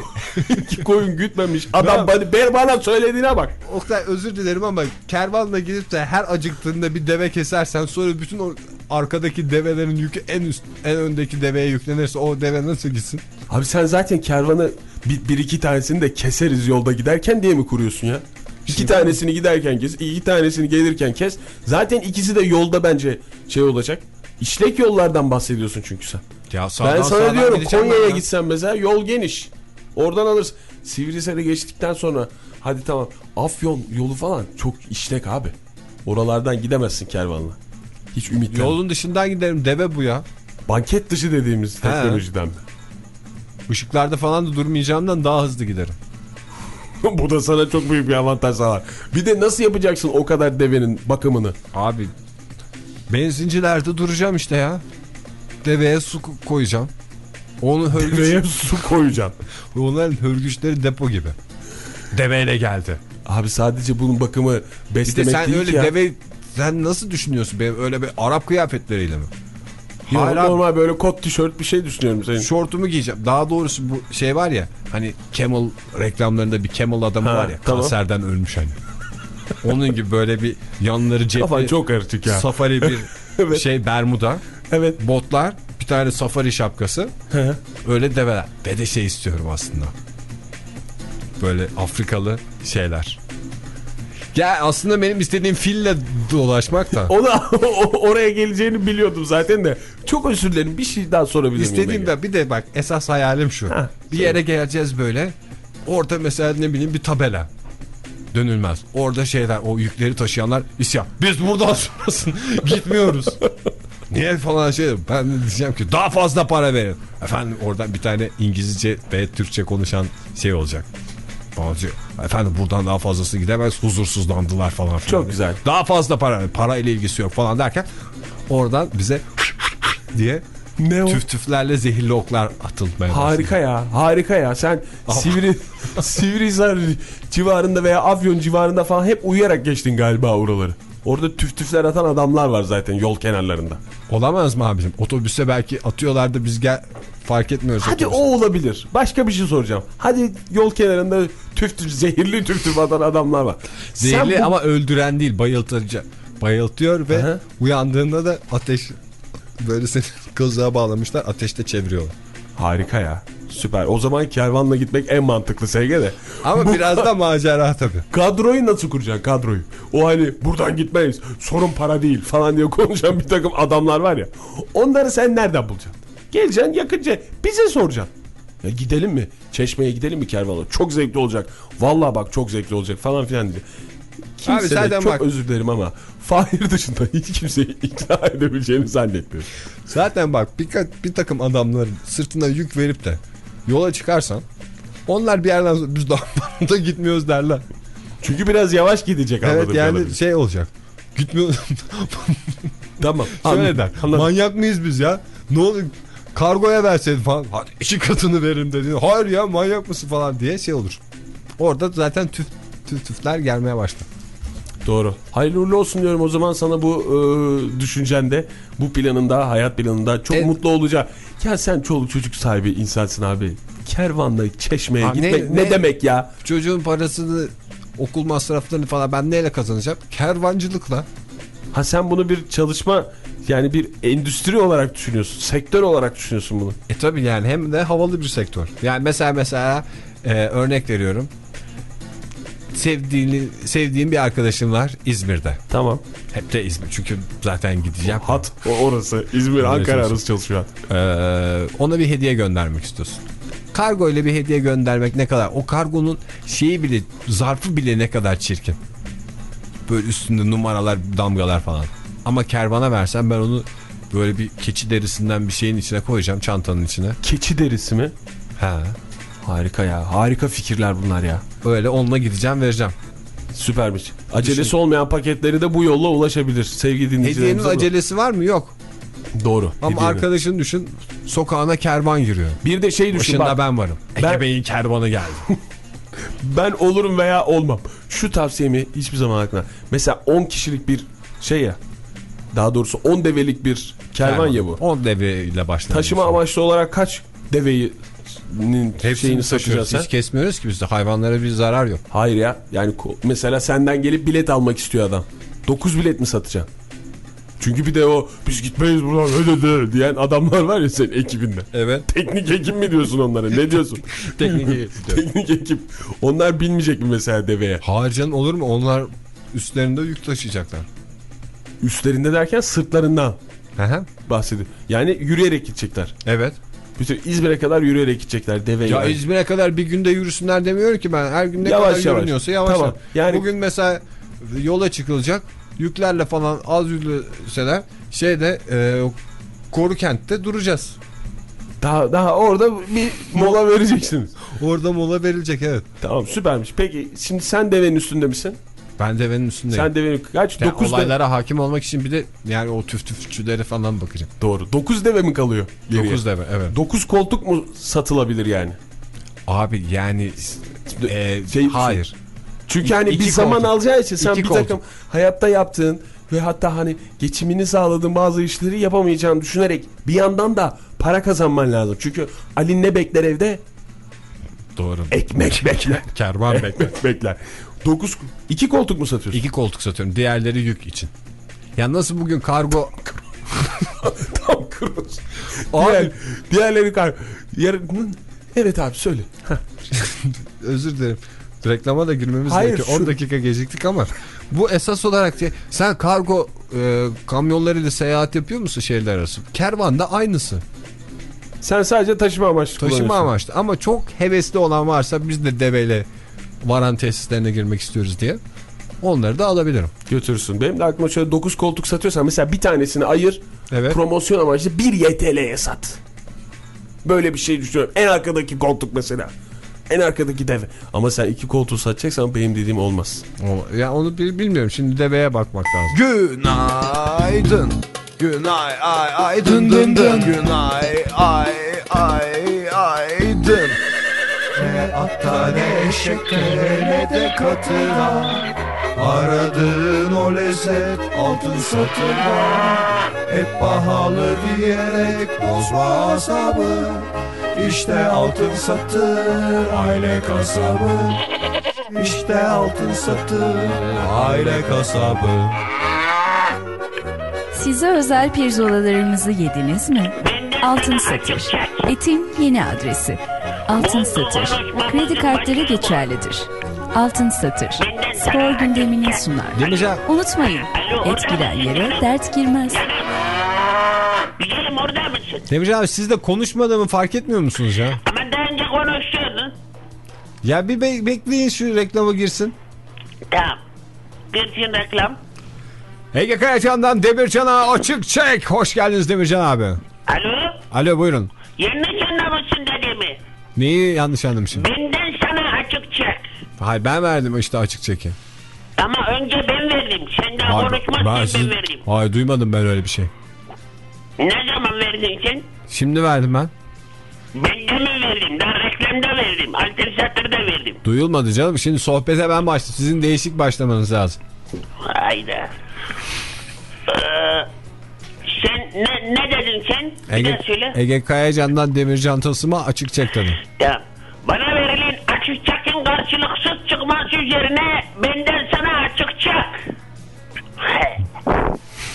<laughs> iki koyun gütmemiş. Adam bana, ben bana söylediğine bak. Oktay özür dilerim ama kervanla gidip de her acıktığında bir deve kesersen sonra bütün o arkadaki develerin yükü en üst en öndeki deveye yüklenirse o deve nasıl gitsin? Abi sen zaten kervanı bir, bir iki tanesini de keseriz yolda giderken diye mi kuruyorsun ya? İki tanesini giderken kes, iki tanesini gelirken kes. Zaten ikisi de yolda bence şey olacak. İşlek yollardan bahsediyorsun çünkü sen. Ya ben sağdan sana sağdan diyorum ben Konya'ya ya. gitsen mesela yol geniş. Oradan alırsın. Sivrihisar'ı geçtikten sonra hadi tamam Afyon yolu falan çok işlek abi. Oralardan gidemezsin kervanla. Hiç ümit yok. Yolun dışından giderim deve bu ya. Banket dışı dediğimiz He. teknolojiden mi? Işıklarda falan da durmayacağımdan daha hızlı giderim. <laughs> Bu da sana çok büyük bir avantaj sağlar. Bir de nasıl yapacaksın o kadar devenin bakımını? Abi benzincilerde duracağım işte ya. Deveye su ko- koyacağım. Onun hörgüç, Deveye su koyacaksın. onların <laughs> hörgüçleri depo gibi. Deveyle geldi. Abi sadece bunun bakımı Bir de beslemek sen değil öyle ki ya. deve sen nasıl düşünüyorsun benim öyle bir Arap kıyafetleriyle mi? Yok, Hala normal böyle kot tişört bir şey düşünüyorum senin. şortumu giyeceğim. Daha doğrusu bu şey var ya hani Camel reklamlarında bir Camel adamı Ha, var ya tamam. kanserden ölmüş hani. Onun gibi böyle bir yanları Kafan cepli çok karışık ya. safari bir <laughs> Evet. şey bermuda evet. botlar bir tane safari şapkası He. öyle develer. Ve de şey istiyorum aslında. Böyle Afrikalı şeyler. Ya aslında benim istediğim fille dolaşmak da. <laughs> Ona <laughs> oraya geleceğini biliyordum zaten de. Çok özür dilerim. Bir şey daha sorabilir miyim? İstediğim de bir de bak esas hayalim şu. Ha, bir yere geleceğiz böyle. Orada mesela ne bileyim bir tabela. Dönülmez. Orada şeyler o yükleri taşıyanlar isyan. Biz buradan sonrasın <laughs> gitmiyoruz. Niye falan şey ben diyeceğim ki daha fazla para verin. Efendim oradan bir tane İngilizce ve Türkçe konuşan şey olacak. Bazı, Efendim buradan daha fazlası gidemez huzursuzlandılar falan filan. Çok güzel. Daha fazla para para ile ilgisi yok falan derken oradan bize diye Ne o? Tüf tüflerle zehirli oklar atılmaya Harika başladı. ya harika ya sen Sivri <laughs> Sivrihisar civarında veya Afyon civarında falan hep uyuyarak geçtin galiba oraları. Orada tüf tüfler atan adamlar var zaten yol kenarlarında. Olamaz mı abicim? Otobüste belki atıyorlar da biz gel fark etmiyoruz. Hadi otobüste. o olabilir. Başka bir şey soracağım. Hadi yol kenarında tüf tüf zehirli tüf tüf atan adamlar var. Zehirli Sen bu- ama öldüren değil bayıltıcı. Bayıltıyor ve Aha. uyandığında da ateş böyle seni <laughs> kızlığa bağlamışlar ateşte çeviriyorlar. Harika ya. Süper. O zaman kervanla gitmek en mantıklı SG de. Ama <laughs> biraz da macera tabii. Kadroyu nasıl kuracaksın kadroyu? O hani buradan gitmeyiz sorun para değil falan diye <laughs> konuşan bir takım adamlar var ya. Onları sen nereden bulacaksın? Geleceksin yakınca bize soracaksın. Ya gidelim mi? Çeşmeye gidelim mi kervanla? Çok zevkli olacak. Vallahi bak çok zevkli olacak falan filan diye. Kimse Abi zaten çok bak- özür dilerim ama Fahir dışında <laughs> hiç kimseyi ikna edebileceğini zannetmiyorum. Zaten bak bir, bir takım adamların sırtına yük verip de yola çıkarsan onlar bir yerden sonra biz daha <laughs> da gitmiyoruz derler. Çünkü biraz yavaş gidecek Evet anladığım yani kadarıyla. şey olacak. Gitmiyor. <laughs> Tamam. Şöyle anladım, der. anladım. Manyak mıyız biz ya? Ne oluyor? Kargoya verseydin falan. Hadi iki katını verin dedi. Hayır ya manyak mısın falan diye şey olur. Orada zaten tüf, tüf tüfler gelmeye başladı. Doğru. Hayırlı uğurlu olsun diyorum o zaman sana bu e, düşüncende, bu planında, hayat planında çok Evet. mutlu olacak. Ya sen çoluk çocuk sahibi insansın abi. Kervanla çeşmeye Abi gitmek ne- ne, ne- demek ya? Çocuğun parasını okul masraflarını falan ben neyle kazanacağım? Kervancılıkla. Ha sen bunu bir çalışma yani bir endüstri olarak düşünüyorsun. Sektör olarak düşünüyorsun bunu. E tabi yani hem de havalı bir sektör. Yani mesela mesela e, örnek veriyorum. Sevdiğini, sevdiğim bir arkadaşım var İzmir'de. Tamam. Hep de İzmir çünkü zaten gideceğim. Hat o orası. İzmir, Ankara arası çalışıyor. Ee, ona bir hediye göndermek istiyorsun. Kargo ile bir hediye göndermek ne kadar? O kargonun şeyi bile, zarfı bile ne kadar çirkin. Böyle üstünde numaralar, damgalar falan. Ama kervana versen ben onu böyle bir keçi derisinden bir şeyin içine koyacağım çantanın içine. Keçi derisi mi? Ha. Harika ya. Harika fikirler bunlar ya. Öyle onunla gideceğim vereceğim. Süpermiş. Acelesi Düşün. olmayan paketleri de bu yolla ulaşabilir sevgili Hediyenin dinleyicilerimiz. acelesi var mı? Yok. Doğru. Ama hediyenin. arkadaşın düşün sokağına kervan giriyor. Bir de şey düşün Başında bak. ben varım. Ben- Ege Bey'in kervanı geldi. <laughs> Ben olurum veya olmam. Şu tavsiyemi hiçbir zaman aklına. Mesela 10 kişilik bir şey ya. Daha doğrusu 10 develik bir kervan ya bu. 10 devreyle başladı. Taşıma amaçlı olarak kaç deveyi Hepsini taşıyoruz. sen? Hiç kesmiyoruz ki bizde. Hayvanlara bir zarar yok. Hayır ya. Yani mesela senden gelip bilet almak istiyor adam. 9 bilet mi satacaksın? Çünkü bir de o biz gitmeyiz buradan öyle de diyen adamlar var ya senin ekibinde. Evet. Teknik ekip mi diyorsun onlara? Ne diyorsun? <laughs> Teknik <laughs> Teknik ekip. Onlar binmeyecek mi mesela deveye? Hayır canım olur mu? Onlar üstlerinde yük taşıyacaklar. Üstlerinde derken sırtlarından bahsediyor. Yani yürüyerek gidecekler. Evet. Bütün İzmir'e kadar yürüyerek gidecekler deve Ya. İzmir'e kadar bir günde yürüsünler demiyorum ki ben. Her gün ne Yavaş kadar yavaş. yürünüyorsa yavaş Tamam. Yani- Bugün mesela yola çıkılacak. Yüklerle falan az yürüseler şeyde e, Korukent'te duracağız. Daha, daha orada bir mola vereceksiniz. Orada mola verilecek evet. Tamam süpermiş. Peki şimdi sen devenin üstünde misin? Ben devenin üstündeyim. Sen devenin kaç? Yani 9 deve. olaylara hakim olmak için bir de yani o tüf tüfçülere falan bakacağım. Doğru. 9 deve mi kalıyor? 9 deve evet. 9 koltuk mu satılabilir yani? Abi yani e, Şey- hayır. Çünkü hani İki bir zaman koltuk. alacağı için sen İki bir koltuk. takım hayatta yaptığın ve hatta hani geçimini sağladığın bazı işleri yapamayacağını düşünerek bir yandan da para kazanman lazım. Çünkü Ali ne bekler evde? Doğru. Ekmek bekler. Kervan bekler. <laughs> Bekler. 9 2 koltuk mu satıyorsun? İki koltuk satıyorum. Diğerleri yük için. Ya nasıl bugün kargo <laughs> Tam. Abi- Diğer, diğerleri kar. Yarın Evet abi söyle. <laughs> Özür dilerim. Reklama da girmemiz Hayır, gerekiyor. 10 şu- dakika geciktik ama bu esas olarak diye sen kargo e, kamyonlarıyla seyahat yapıyor musun şehirler arası? Kervan da aynısı. Sen sadece taşıma amaçlı Taşıma amaçlı ama çok hevesli olan varsa biz de deveyle varan tesislerine girmek istiyoruz diye onları da alabilirim. Götürürsün. Benim de aklıma şöyle 9 koltuk satıyorsan mesela bir tanesini ayır. Evet. Promosyon amaçlı 1 YTL'ye sat. Böyle bir şey düşünüyorum. En arkadaki koltuk mesela. En arkadaki deve. Ama sen iki koltuğu satacaksan benim dediğim olmaz. Ya onu bil- bilmiyorum. Şimdi deveye bakmak lazım. Günaydın. Günay ay ay dın dın dın Günay ay ay ay Atta ne eşekte ne de katıra Aradığın o lezzet altın satırda Hep pahalı diyerek bozma asabı İşte altın satır aile kasabı İşte altın satır aile kasabı Size özel pirzolalarımızı yediniz mi? Altın Satır. Etin yeni adresi. Altın Satır. Kredi kartları geçerlidir. Altın Satır. Spor gündemini sunar. Demircan Unutmayın, et giren yere dert girmez. Güzelim orada mısın? Demircan abi siz de konuşmadığımı fark etmiyor musunuz ya? Ama daha önce konuşuyordun. Ya bir be- bekleyin şu reklama girsin. Tamam. Girsin reklam. Ege Kayacan'dan Demircan'a açık çek. Hoş geldiniz Demircan abi. Alo? Alo buyurun. Yanlış anlamışsın dediğimi. Neyi yanlış anlamışım? Benden sana açık çek. Hayır ben verdim işte açık çeki. Ama önce ben verdim. Sen daha Hayır, konuşmazsın ben, siz- vereyim. Hayır duymadım ben öyle bir şey. Ne zaman verdin sen? Şimdi verdim ben. Ben de mi verdim? Daha reklamda verdim. Alternatörde verdim. Duyulmadı canım. Şimdi sohbete ben başladım. Sizin değişik başlamanız lazım. Hayda. Ee, sen ne, ne dedin Bir Ege, söyle. Ege Kayacan'dan Demircan Tasım'a açık çek dedim. Tamam. Bana verilen açık çekin karşılıksız çıkması üzerine benden sana açık çek. <laughs>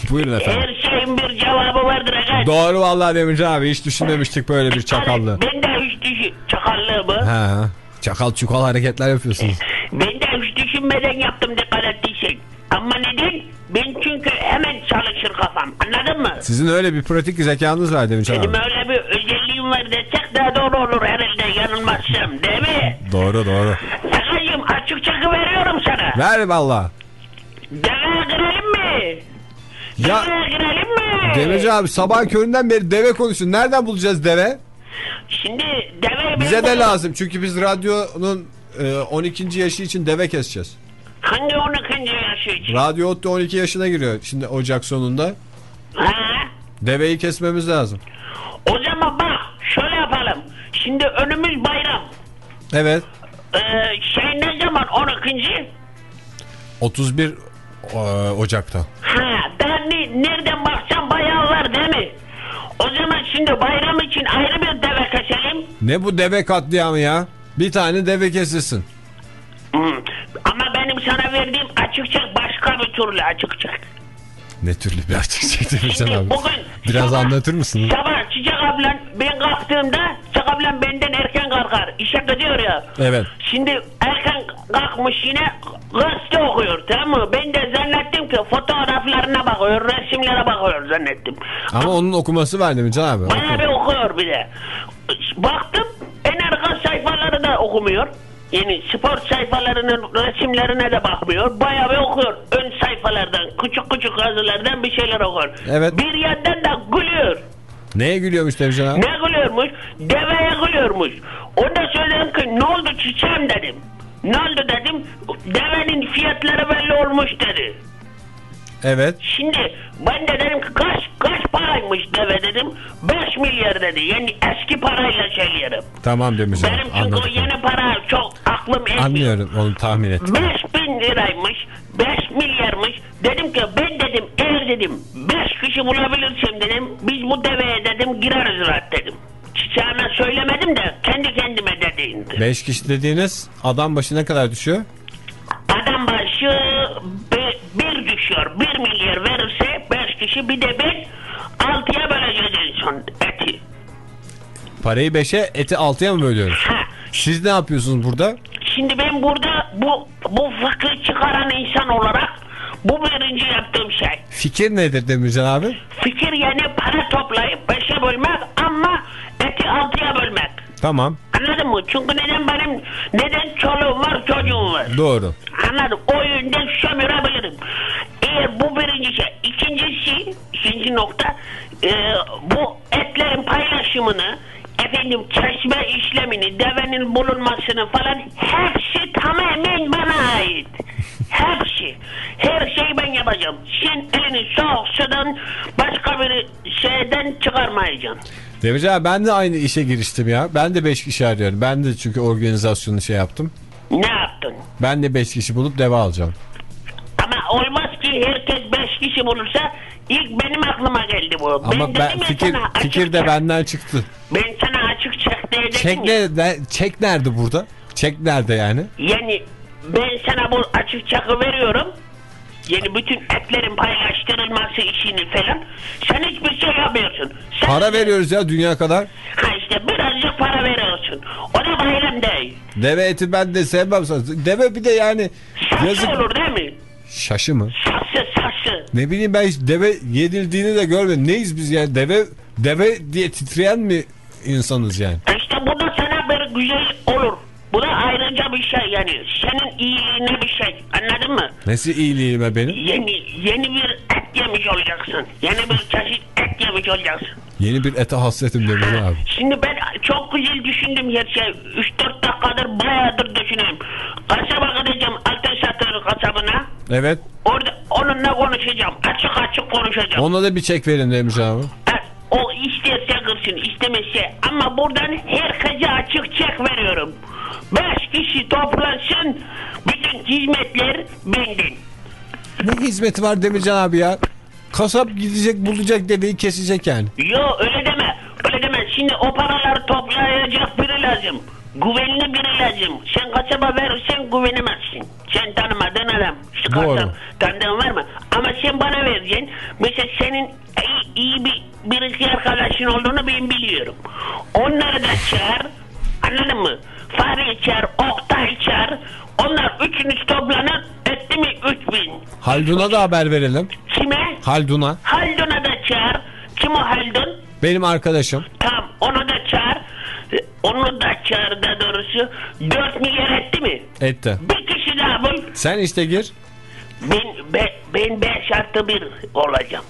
Buyurun efendim. Her şeyin bir cevabı vardır aga. Doğru vallahi Demircan abi. Hiç düşünmemiştik böyle bir çakallığı. Ben de hiç düşün... Çakallığı mı? Ha, çakal çukal hareketler yapıyorsunuz. Ben de hiç düşünmeden yaptım dikkat ettiysen. Ama neden? Ben çünkü hemen çalışır kafam. Anladın mı? Sizin öyle bir pratik zekanız var Demircan Benim abi. öyle bir özelliğim var desek daha doğru olur herhalde yanılmazsam değil mi? Doğru doğru. Sakacığım açık çakı veriyorum sana. Ver valla. Deveye girelim mi? Ya Deveye girelim mi? Demircan abi sabah köründen beri deve konuşun. Nereden bulacağız deve? Şimdi deve Bize de lazım çünkü biz radyonun e, 12. yaşı için deve keseceğiz. Hangi 12. yaşı için? Radyo Otto 12 yaşına giriyor şimdi Ocak sonunda. Ha? Deveyi kesmemiz lazım. O zaman bak şöyle yapalım. Şimdi önümüz bayram. Evet. Ee, şey ne zaman 12. 31 e, Ocak'ta. Ha, daha ne, nereden baksan bayağı var değil mi? O zaman şimdi bayram için ayrı bir deve keselim. Ne bu deve katliamı ya? Bir tane deve kesilsin. Hmm. Sana verdiğim açıkça başka bir türlü açıkça. Ne türlü bir açık Demircan Şimdi abi. bugün Biraz sabah- anlatır mısınız? Sabah Çiçek ablan ben kalktığımda Çiçek ablan benden erken kalkar. İşe gidiyor ya. Evet. Şimdi erken kalkmış yine gazete okuyor tamam mı? Ben de zannettim ki fotoğraflarına bakıyor, resimlere bakıyor zannettim. Ama onun okuması var Demircan abi. Bana bir okuyor bir de. Baktım en arka sayfaları da okumuyor. Yani spor sayfalarının resimlerine de bakmıyor. Bayağı bir okuyor. Ön sayfalardan, küçük küçük yazılardan bir şeyler okuyor. Evet. Bir yandan da gülüyor. Neye gülüyormuş Demircan abi? Ne gülüyormuş? Deveye gülüyormuş. Onda söyledim ki ne oldu çiçeğim dedim. Ne oldu dedim. Devenin fiyatları belli olmuş dedi. Evet. Şimdi ben de dedim ki kaç kaç paraymış deve dedim. 5 milyar dedi. Yani eski parayla söylüyorum. Tamam Demircan Benim çünkü Anladım. o yeni para çok aklım etmiyor. Anlıyorum onu tahmin ettim. 5 bin liraymış, 5 milyarmış. Dedim ki ben dedim eğer dedim 5 kişi bulabilirsem dedim biz bu deveye dedim gireriz rahat dedim. Çiçeğime söylemedim de kendi kendime dediğimdi. 5 kişi dediğiniz adam başı ne kadar düşüyor? Adam başı be- bir düşüyor. 1 milyar verirse 5 kişi bir de ben 6'ya böleceğiz en son eti. Parayı 5'e eti 6'ya mı bölüyoruz? Ha. Siz ne yapıyorsunuz burada? Şimdi ben burada bu bu fıkı çıkaran insan olarak bu birinci yaptığım şey. Fikir nedir Demircan abi? Fikir yani para toplayıp beşe bölmek ama eti altıya bölmek. Tamam. Anladın mı? Çünkü neden benim neden çoluğum var çocuğum var. Doğru. Anladım. O yönden sömürebilirim. Eğer bu birinci şey. İkincisi, ikinci nokta e, bu etlerin paylaşımını efendim kesme işlemini, devenin bulunmasını falan hepsi tamamen bana ait. Hepsi. Her şeyi ben yapacağım. Sen elini soğuk sudan başka bir şeyden çıkarmayacaksın. Demirci abi ben de aynı işe giriştim ya. Ben de 5 kişi arıyorum. Ben de çünkü organizasyonu şey yaptım. Ne yaptın? Ben de 5 kişi bulup deve alacağım. Ama olmaz herkes beş kişi bulursa ilk benim aklıma geldi bu. Ama dedim ben ya fikir sana açık fikir de çek. benden çıktı. Ben sana açık çek diyecektim Çek ya. ne, ne- çek nerede burada? Çek nerede yani? Yani ben sana bu açık çakı veriyorum. Yani bütün etlerin paylaştırılması işini falan. Sen hiçbir şey yapmıyorsun. Sen Para veriyoruz ya dünya kadar. Ha işte birazcık para veriyorsun. O da bayram değil. Deve eti ben de sevmem. Deve bir de yani Sası yazık. olur değil mi? Şaşı mı? Sası sası. Ne bileyim ben hiç deve yenildiğini de görmedim. Neyiz biz yani? Deve deve diye titreyen mi insanız yani? İşte bu da sana bir güzel olur. Bu da ayrıca bir şey yani. Senin iyiliğine bir şey. Anladın mı? Nesi iyiliğime benim? Yeni yeni bir et yemiş olacaksın. Yeni bir çeşit et yemiş olacaksın. Yeni bir ete hasretim demiş abi. Şimdi ben çok güzel düşündüm her şey. 3-4 dakikadır bayağıdır düşünüyorum. Kasaba gideceğim altın satır kasabına. Evet. Orada onunla konuşacağım. Açık açık konuşacağım. Ona da bir çek verin demiş abi. Ha, O isterse kırsın istemezse. Ama buradan herkese açık çek veriyorum. Beş kişi toplansın. Bütün hizmetler benden. Ne hizmeti var Demircan abi ya? Kasap gidecek bulacak deveyi kesecek yani. Yo öyle deme. Öyle deme. Şimdi o paraları toplayacak biri lazım. Güvenli biri lazım. Sen kasaba verirsen güvenemezsin. Sen tanımadığın adam. İşte Doğru. kasap tanıdığın var mı? Ama sen bana vereceksin. Mesela senin iyi, iyi bir, bir iki arkadaşın olduğunu ben biliyorum. Onları da çağır. Anladın mı? Fahri çağır, Oktay çağır. Onlar üçünüz toplanın. Etti mi üç bin? Haldun'a da haber verelim. Kime? Haldun'a. Haldun'a da çağır. Kim o Haldun? Benim arkadaşım. Tamam onu da çağır. Onu da çağır da doğrusu. 4 milyar etti mi? Etti. Bir kişi daha bul. Sen işte gir. Ben, be, ben 5 artı 1 olacağım.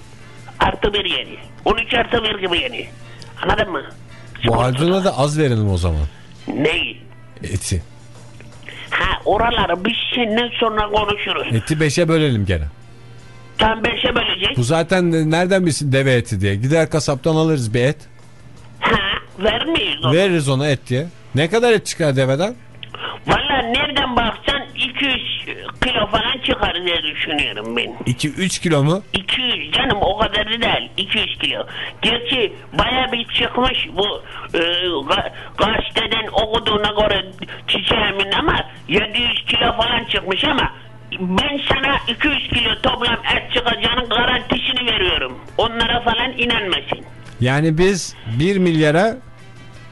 Artı 1 yeni. 13 artı 1 gibi yeni. Anladın mı? Haldun'a da az verelim o zaman. Neyi? Eti. Ha oraları biz senden sonra konuşuruz. Eti beşe bölelim gene. Tam 5'e böleceğiz. Bu zaten nereden bilsin deve eti diye. Gider kasaptan alırız bir et. Vermeyiz onu. Veririz ona et diye. Ne kadar et çıkar deveden? Valla nereden baksan 200 kilo falan çıkar diye düşünüyorum ben. 2-3 kilo mu? 200 canım o kadar da değil 200 kilo. Gerçi baya bir çıkmış bu e, ga- gazeteden okuduğuna göre çiçeğimin ama 700 kilo falan çıkmış ama ben sana 200 kilo toplam et çıkacağının garantisini veriyorum. Onlara falan inanmasın. Yani biz 1 milyara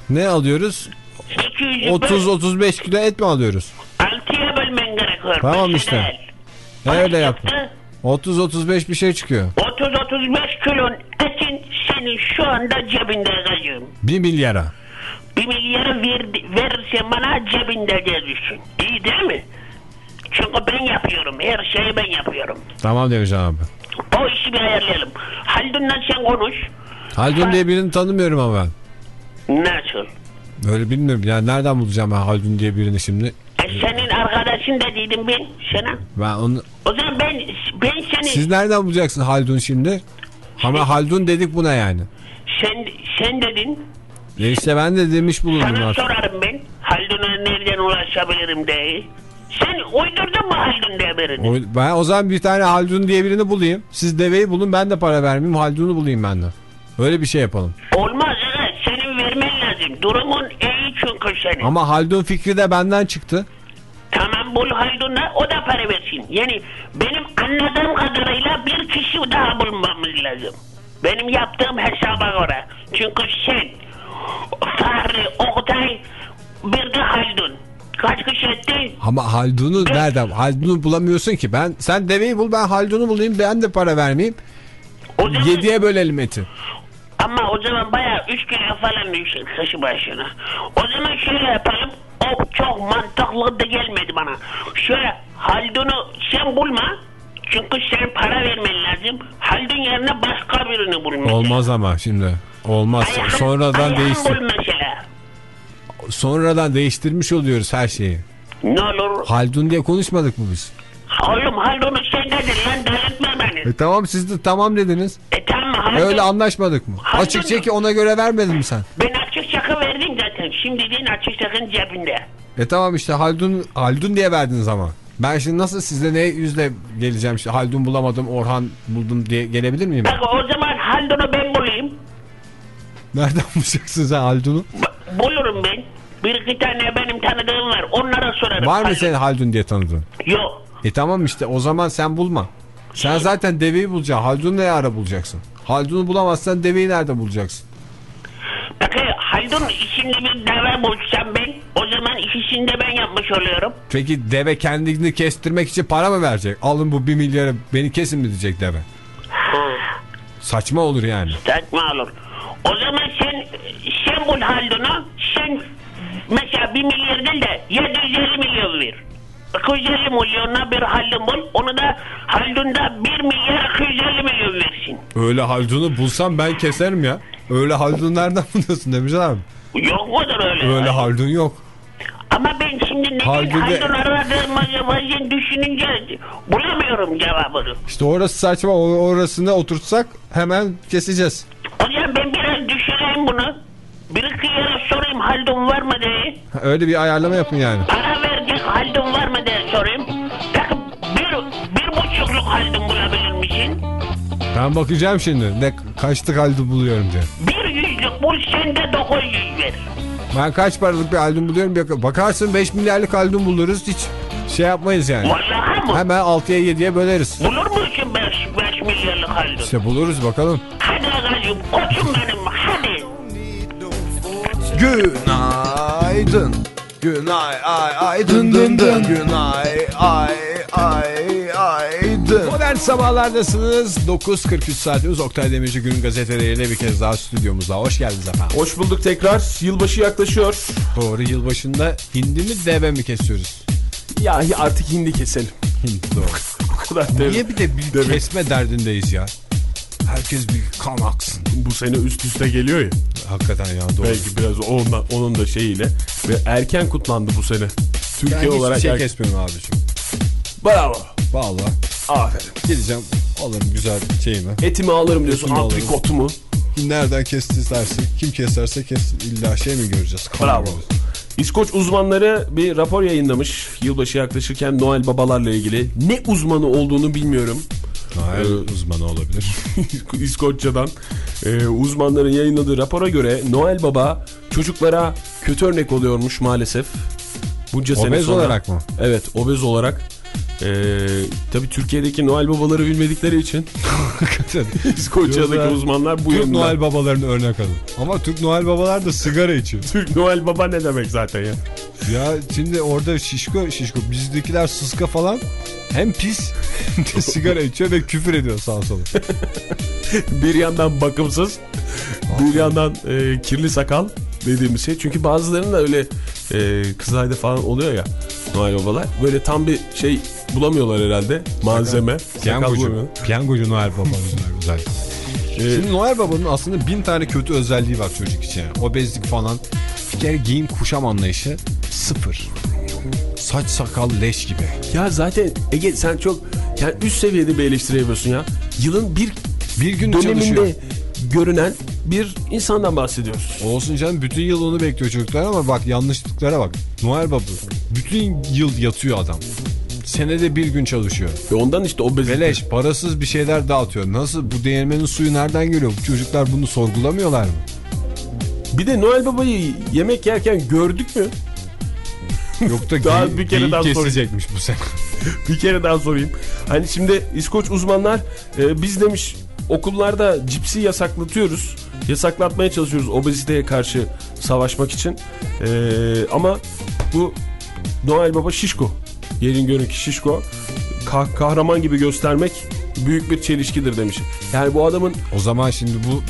ne alıyoruz? 200 30-35 kilo et mi alıyoruz? 6'ya bölmen gerekiyor. Tamam işte. Öyle yaptı? 30-35 bir şey çıkıyor. 30-35 kilon etin senin şu anda cebinde kacığım. 1 milyara. Bir milyarı ver, verirsen bana cebinde düşün. İyi değil mi? Çünkü ben yapıyorum. Her şeyi ben yapıyorum. Tamam Demircan abi. O işi bir ayarlayalım. Haldun'la sen konuş. Haldun diye birini tanımıyorum ama ben. Nasıl? Öyle bilmiyorum. Yani nereden bulacağım ben Haldun diye birini şimdi? E senin arkadaşın da dedim ben sana. Ben onu... O zaman ben ben seni Siz nereden bulacaksın Haldun şimdi? Ama Haldun dedik buna yani. sen sen dedin. E işte ben de demiş bulundum Sana artık. sorarım ben. Haldun'a nereden ulaşabilirim diye. Sen uydurdun mu Haldun diye birini? Ben o zaman bir tane Haldun diye birini bulayım. Siz deveyi bulun ben de para vermeyeyim. Haldun'u bulayım ben de. Öyle bir şey yapalım. Olmaz evet. Senin vermen lazım. Durumun iyi çünkü senin. Ama Haldun fikri de benden çıktı. Tamam bul Haldun'a o da para versin. Yani benim anladığım kadarıyla bir kişi daha bulmamız lazım. Benim yaptığım hesaba göre. Çünkü sen, Fahri, Oktay, bir de Haldun. Kaç kişi etti? Ama Haldun'u nereden? Haldun'u bulamıyorsun ki. Ben sen deveyi bul ben Haldun'u bulayım ben de para vermeyeyim. O zaman, Yediye bölelim eti. Ama o zaman bayağı 3 kilo falan düşer kişi başına. O zaman şöyle yapalım. O çok mantıklı da gelmedi bana. Şöyle Haldun'u sen bulma. Çünkü sen para vermen lazım. Haldun yerine başka birini lazım. Olmaz ama şimdi. Olmaz. Ayhan- Sonradan Ayhan değişti. bul mesela. sonradan değiştirmiş oluyoruz her şeyi. Ne olur? Haldun diye konuşmadık mı biz? Oğlum Haldun'u sen dedin lan delirtme beni. E tamam siz de tamam dediniz. E tamam Haldun. öyle anlaşmadık mı? Haldun- Açık çeki ona göre vermedin mi sen? Ben açık çakı verdim zaten. Şimdi din açık çakın cebinde. E tamam işte Haldun Haldun diye verdiniz ama. Ben şimdi nasıl sizle ne yüzle geleceğim işte Haldun bulamadım Orhan buldum diye gelebilir miyim? Bak o zaman Haldun'u ben bulayım. Nereden <laughs> bulacaksın sen Haldun'u? Bulurum ben. Bir iki tane benim tanıdığım var. Onlara sorarım. Var mı Haldun- senin Haldun diye tanıdığın? Yok. E tamam işte o zaman sen bulma. Sen zaten deveyi bulacaksın. Haldun'u ne ara bulacaksın? Haldun'u bulamazsan deveyi nerede bulacaksın? Peki Haldun isimli bir deve bulsam ben o zaman ikisini de ben yapmış oluyorum. Peki deve kendini kestirmek için para mı verecek? Alın bu bir milyarı beni kesin mi diyecek deve? Saçma olur yani. Saçma olur. O zaman sen sen bul Haldun'u sen mesela bir milyar değil de 750 milyon ver. 250 milyonuna bir Haldun bul. Onu da Haldun da 1 milyar 250 milyon versin. Öyle Haldun'u bulsam ben keserim ya. Öyle Haldun nereden <laughs> buluyorsun Demircan abi? Yok mudur öyle? Öyle Haldun yok. Ama ben şimdi neden Haldun'da- Haldun aradığım bazen düşününce bulamıyorum cevabını. İşte orası saçma. Orasını oturtsak hemen keseceğiz. O zaman ben biraz düşüneyim bunu. Bir iki yere sorayım Haldun var mı diye. Öyle bir ayarlama yapın yani. Para verecek Haldun var mı diye sorayım. Peki bir, bir buçukluk Haldun bulabilir misin? Ben bakacağım şimdi. Ne kaçlık Haldun buluyorum diye. Bir yüzlük bul sen de 900 ver. Ben kaç paralık bir Haldun buluyorum. Bakarsın 5 milyarlık Haldun buluruz. Hiç şey yapmayız yani. Vallahi mı? Hemen 6'ya 7'ye böleriz. Bulur musun 5 5 milyarlık Haldun? İşte buluruz bakalım. Hadi agacım koçum benim hadi. Günaydın. Günay ay ay dın dın dın. Günay ay ay ay dın. Modern sabahlardasınız. 9.43 saatimiz Oktay Demirci günün gazeteleriyle bir kez daha stüdyomuzda. Hoş geldiniz efendim. Hoş bulduk tekrar. Yılbaşı yaklaşıyor. Doğru yılbaşında hindi mi deve mi kesiyoruz? Ya artık hindi keselim. Hindi doğru. <laughs> Kadar Niye bir de bir Deve. kesme derdindeyiz ya? Herkes bir kan aksın. Bu sene üst üste geliyor ya. Hakikaten ya doğru. Belki biraz onunla, onun da şeyiyle. Ve erken kutlandı bu sene. Türkiye Ben olarak hiçbir şey erken- kesmiyorum abiciğim. Bravo. Valla. Aferin. Gideceğim alırım güzel şeyimi. Etimi alırım diyorsun. Etimi. Antrikotumu. Nereden kestirse kim keserse kessin. İlla şey mi göreceğiz? Bravo. göreceğiz? İskoç uzmanları bir rapor yayınlamış. Yılbaşı yaklaşırken Noel babalarla ilgili. Ne uzmanı olduğunu bilmiyorum. Noel Ee, uzmanı olabilir. İskoçya'dan e, uzmanların yayınladığı rapora göre Noel Baba çocuklara kötü örnek oluyormuş maalesef. Bunca sene Obez sonra. olarak mı? Evet obez olarak. E, tabii Türkiye'deki Noel Babaları bilmedikleri için <laughs> İskoçya'daki uzmanlar bu Türk yönden. Noel babalarını örnek alın. Ama Türk Noel babalar da sigara içiyor. Türk Noel Baba ne demek zaten ya? ya şimdi orada şişko şişko bizdekiler sıska falan hem pis hem de sigara içiyor ve küfür ediyor sağa sola. <laughs> bir yandan bakımsız, bir yandan e, kirli sakal dediğimiz şey. Çünkü bazılarının da öyle e, kızayda falan oluyor ya Noel Babalar. Böyle tam bir şey bulamıyorlar herhalde. Malzeme. Piyangocu. Piyangocu Noel Baba özel. <laughs> E, Şimdi Noel Baba'nın aslında bin tane kötü özelliği var çocuk için. Obezlik falan. Bir kere giyim kuşam anlayışı sıfır. Saç sakal leş gibi. ya zaten Ege sen çok yani üst seviyede bir eleştiri yapıyorsun ya. Yılın bir Bir gün döneminde çalışıyor. Görünen bir insandan bahsediyoruz. Olsun canım bütün yıl onu bekliyor çocuklar ama bak yanlışlıklara bak. Noel Baba bütün yıl yatıyor adam. Senede bir gün çalışıyor. Ve ondan işte obezite. Beleş parasız bir şeyler dağıtıyor. Nasıl bu değirmenin suyu nereden geliyor? Bu çocuklar bunu sorgulamıyorlar mı? Bir de Noel Baba'yı yemek yerken gördük mü? Yok da <laughs> Daha bir kere daha kesecekmiş bu sene. <laughs> bir kere daha sorayım. Hani şimdi İskoç uzmanlar e, biz demiş okullarda cipsi yasaklatıyoruz. Yasaklatmaya çalışıyoruz obeziteye karşı savaşmak için. E, ama bu Noel Baba şişko. Yerin görün ki şişko. Kah- kahraman gibi göstermek büyük bir çelişkidir demiş. Yani bu adamın O zaman şimdi bu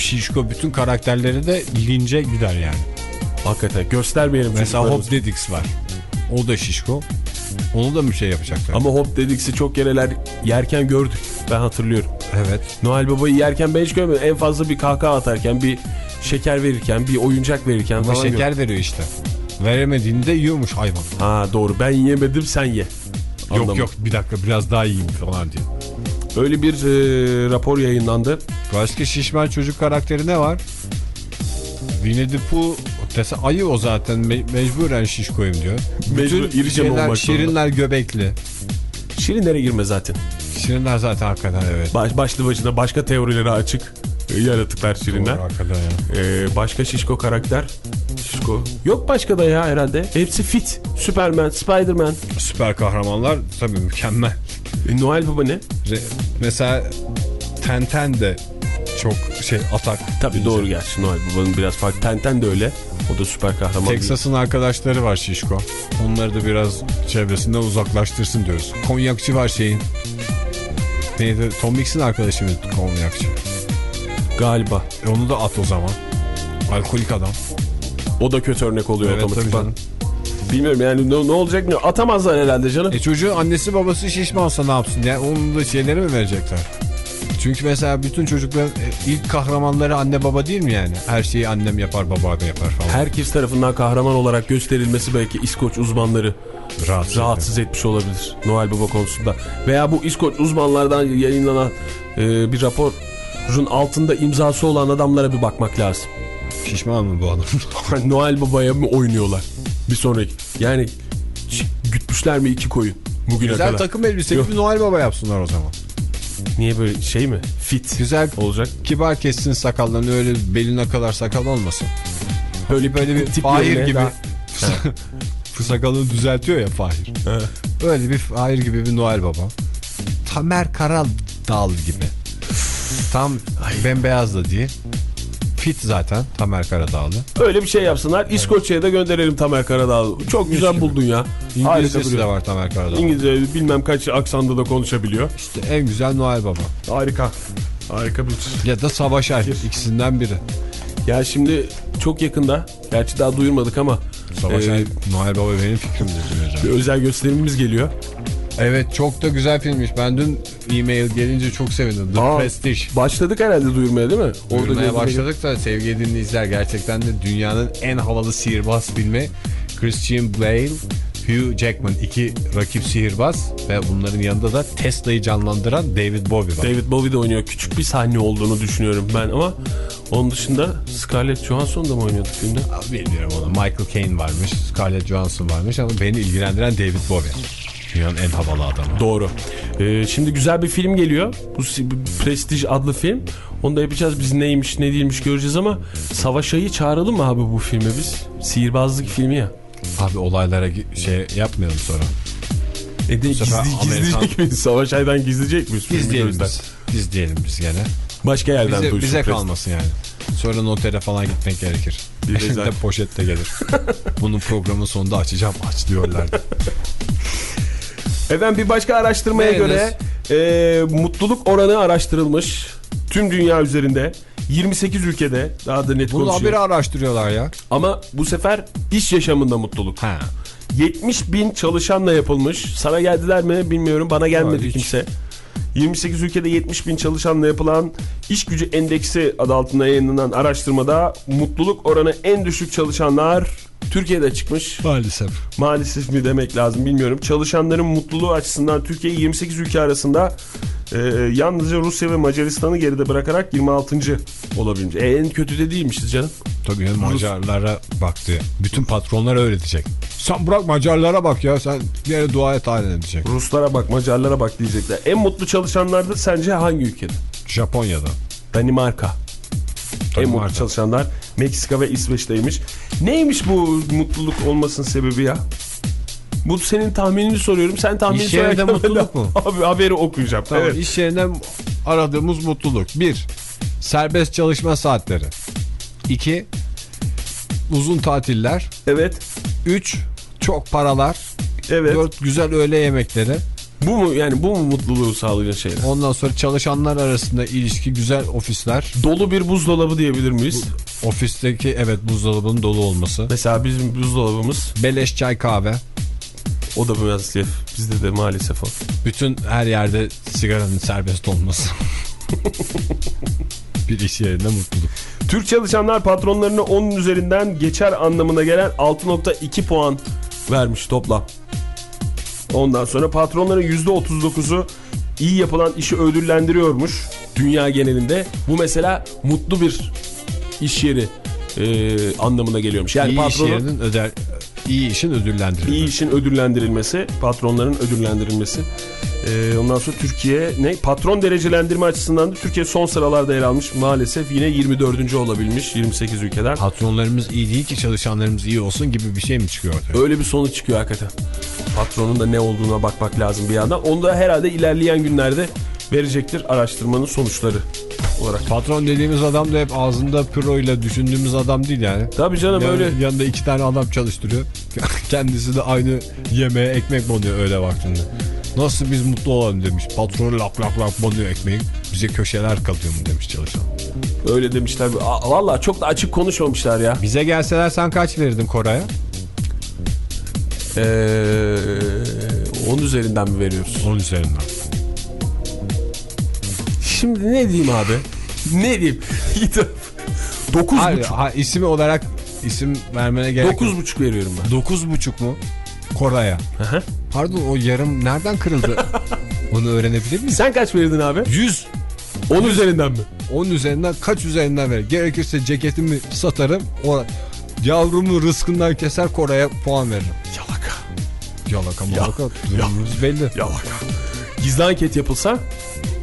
şişko bütün karakterleri de lince gider yani. hakikaten göstermeyelim Mesela. Hop Dedix var. O da şişko. Onu da bir şey yapacaklar. Ama hop dediksi çok kereler yerken gördük. Ben hatırlıyorum. evet. Noel Baba'yı yerken ben hiç görmedim. En fazla bir kahkaha atarken bir şeker verirken bir oyuncak verirken Ama falan. şeker veriyor işte. Veremediğinde yiyormuş hayvan. Ha doğru ben yemedim sen ye. Yok Anladım. yok bir dakika biraz daha yiyeyim falan diyor. Öyle bir e, rapor yayınlandı. Başka şişman çocuk karakteri ne var? Winnie the Pooh dese ayı o zaten Me- mecburen şişkoyum diyor. Mecbur Bütün şeyler, zorunda? şirinler göbekli. Şirinlere girme zaten. Şirinler zaten hakikaten evet. Baş, başlı başına başka teorilere açık yaratıklar şirinler. Doğru, hakikaten ya. E, başka şişko karakter. Şişko. Yok başka da ya herhalde. Hepsi fit. Superman, Spiderman. Süper kahramanlar tabii mükemmel. E, Noel Baba ne? Re- Mesela Tenten de çok şey atak. Tabii doğru gerçi Noel Baba'nın biraz farklı. Tenten de öyle. O da süper kahraman. Texas'ın arkadaşları var Şişko. Onları da biraz çevresinden uzaklaştırsın diyoruz. Konyakçı var şeyin. Neydi? Tom Mix'in arkadaşı mı konyakçı? Galiba. E onu da at o zaman. Alkolik adam. O da kötü örnek oluyor Evet, otomatikman. Bilmiyorum yani ne, ne olacak bilmiyorum. Atamazlar herhalde canım. E çocuğun annesi babası şişmansa ne yapsın? Yani onun da şeyleri mi verecekler? Çünkü mesela bütün çocukların e, ilk kahramanları anne baba değil mi yani? Her şeyi annem yapar babam yapar falan. Herkes tarafından kahraman olarak gösterilmesi belki İskoç uzmanları rahatsız. rahatsız etmiş olabilir Noel Baba konusunda. Veya bu İskoç uzmanlardan yayınlanan e, bir raporun altında imzası olan adamlara bir bakmak lazım. Şişman mı bu adam? <laughs> Noel Baba'ya mı oynuyorlar? Bir sonraki. Yani gütmüşler mi iki koyun bugüne Güzel kadar? takım elbise gibi Noel Baba yapsınlar o zaman. Niye böyle şey mi? Fit. Güzel olacak. kibar kessin sakallarını öyle beline kadar sakal olmasın. Böyle Böyle bir Fahir gibi. <laughs> Sakalını düzeltiyor ya Fahir. Öyle bir Fahir gibi bir Noel Baba. Tamer Karadal gibi. Tam bembeyaz da değil. Fit zaten Tamer Karadağlı. Öyle bir şey yapsınlar. İskoçya'ya da gönderelim Tamer Karadağ. Çok güzel buldun ya. İngilizcesi de duruyor. var Tamer Karadağlı. İngilizce bilmem kaç aksanda da konuşabiliyor. İşte en güzel Noel Baba. Harika. Harika bir Ya da Savaş Ay. ikisinden biri. Ya şimdi çok yakında, gerçi daha duyurmadık ama Savaş e, Ay Noel Baba benim fikrimdir bir özel gösterimimiz geliyor. Evet çok da güzel filmmiş. Ben dün e-mail gelince çok sevindim. The Aa, Prestige. Başladık herhalde duyurmaya değil mi? Duyurmaya gözüme- başladık da sevgili dinleyiciler gerçekten de dünyanın en havalı sihirbaz filmi Christian Bale, Hugh Jackman iki rakip sihirbaz ve bunların yanında da Tesla'yı canlandıran David Bowie var. David Bowie de oynuyor. Küçük bir sahne olduğunu düşünüyorum ben ama onun dışında Scarlett Johansson da mı oynuyordu filmde? Bilmiyorum onu. Michael Caine varmış, Scarlett Johansson varmış ama beni ilgilendiren David Bowie. Dünyanın en havalı adamı. Doğru. Ee, şimdi güzel bir film geliyor. Bu Prestige adlı film. Onu da yapacağız. Biz neymiş ne değilmiş göreceğiz ama Savaş Ay'ı çağıralım mı abi bu filme biz? Sihirbazlık filmi ya. Abi olaylara şey yapmayalım sonra. E de gizli, gizleyecek Amerikan- miyiz? Savaş Ay'dan gizleyecek miyiz? filmi Biz gözden? biz. Gene. Başka yerden Bize, duysun. bize Prestige. kalmasın yani. Sonra notere falan gitmek gerekir. Bir <laughs> de poşette gelir. Bunun programın sonunda açacağım aç diyorlardı. <laughs> Efendim bir başka araştırmaya Beğeniriz. göre e, mutluluk oranı araştırılmış. Tüm dünya üzerinde 28 ülkede daha da net Bunu konuşuyor. haberi araştırıyorlar ya. Ama bu sefer iş yaşamında mutluluk. Ha. 70 bin çalışanla yapılmış. Sana geldiler mi bilmiyorum. Bana gelmedi hiç. kimse. 28 ülkede 70 bin çalışanla yapılan iş gücü endeksi adı altında yayınlanan araştırmada mutluluk oranı en düşük çalışanlar Türkiye'de çıkmış. Maalesef. Maalesef mi demek lazım bilmiyorum. Çalışanların mutluluğu açısından Türkiye 28 ülke arasında e, yalnızca Rusya ve Macaristan'ı geride bırakarak 26. olabilmiş. E, en kötü de değilmişiz canım. Tabii ya Macarlara baktı. Bütün patronlar öyle diyecek. Sen bırak Macarlara bak ya sen yere dua et halen edecek. Ruslara bak, Macarlara bak diyecekler. En mutlu çalışanlar da sence hangi ülkede? Japonya'da. Danimarka. En mutlu Danimarka. çalışanlar Meksika ve İsveç'teymiş. Neymiş bu mutluluk olmasının sebebi ya? Bu senin tahminini soruyorum. Sen tahmini İş yerinde mutluluk mu? <laughs> Abi haberi okuyacağım. Tamam Evet. iş yerinden aradığımız mutluluk. Bir, serbest çalışma saatleri. İki, uzun tatiller. Evet. Üç, çok paralar. Evet. Dört, güzel öğle yemekleri. Bu mu yani bu mu mutluluğu sağlayan şeyler? Ondan sonra çalışanlar arasında ilişki, güzel ofisler. Dolu bir buzdolabı diyebilir miyiz? Ofisteki evet buzdolabının dolu olması. Mesela bizim buzdolabımız Beleş çay kahve. o da maalesef bizde de maalesef o. Bütün her yerde sigaranın serbest olması. <laughs> bir iş yerinde mutluluk. Türk çalışanlar patronlarına 10'un üzerinden geçer anlamına gelen 6.2 puan vermiş toplam. Ondan sonra patronların %39'u iyi yapılan işi ödüllendiriyormuş dünya genelinde. Bu mesela mutlu bir iş yeri e, anlamına geliyormuş. Yani iyi iş patronun yerinin öder, iyi işin ödüllendirilmesi. iyi işin ödüllendirilmesi, patronların ödüllendirilmesi. Ee, ondan sonra Türkiye ne? Patron derecelendirme açısından da Türkiye son sıralarda yer almış. Maalesef yine 24. olabilmiş 28 ülkeden. Patronlarımız iyi değil ki çalışanlarımız iyi olsun gibi bir şey mi çıkıyor ortaya? Öyle bir sonuç çıkıyor hakikaten. Patronun da ne olduğuna bakmak lazım bir yandan. Onu da herhalde ilerleyen günlerde verecektir araştırmanın sonuçları olarak. Patron dediğimiz adam da hep ağzında püro ile düşündüğümüz adam değil yani. Tabii canım Yani öyle. Yanında iki tane adam çalıştırıyor. <laughs> Kendisi de aynı yemeğe ekmek banıyor öyle vaktinde. Nasıl biz mutlu olalım demiş. Patron lap lap lap banıyor ekmeği. Bize köşeler kalıyor mu demiş çalışan. Öyle demişler. Aa, Vallahi çok da açık konuşmamışlar ya. Bize gelseler sen kaç verirdin Koray'a? Ee, 10 üzerinden mi veriyoruz? 10 üzerinden. Şimdi ne diyeyim abi? Ne diyeyim? <laughs> 9 Hayır, buçuk. ha, ismi olarak isim vermene gerek Dokuz yok. buçuk veriyorum ben. 9,5 mu? Koray'a. Pardon o yarım nereden kırıldı? <laughs> Onu öğrenebilir miyiz? Sen kaç verirdin abi? 100. 10 üzerinden mi? 10 üzerinden kaç üzerinden verir? Gerekirse ceketimi satarım. O yavrumu rızkından keser Koray'a puan veririm. Yalaka. Yalaka malaka. Durumumuz belli. Yalaka. Gizli anket yapılsa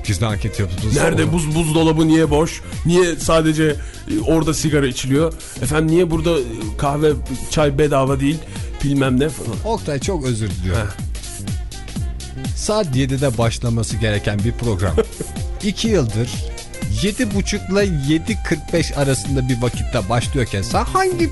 Gizli anket yapıldı. nerede buz buzdolabı niye boş? Niye sadece e, orada sigara içiliyor? Efendim niye burada e, kahve çay bedava değil? Bilmem ne falan. Oktay çok özür diliyorum. Saat 7'de başlaması gereken bir program. <laughs> 2 yıldır 7.30 ile 7.45 arasında bir vakitte başlıyorken sen hangi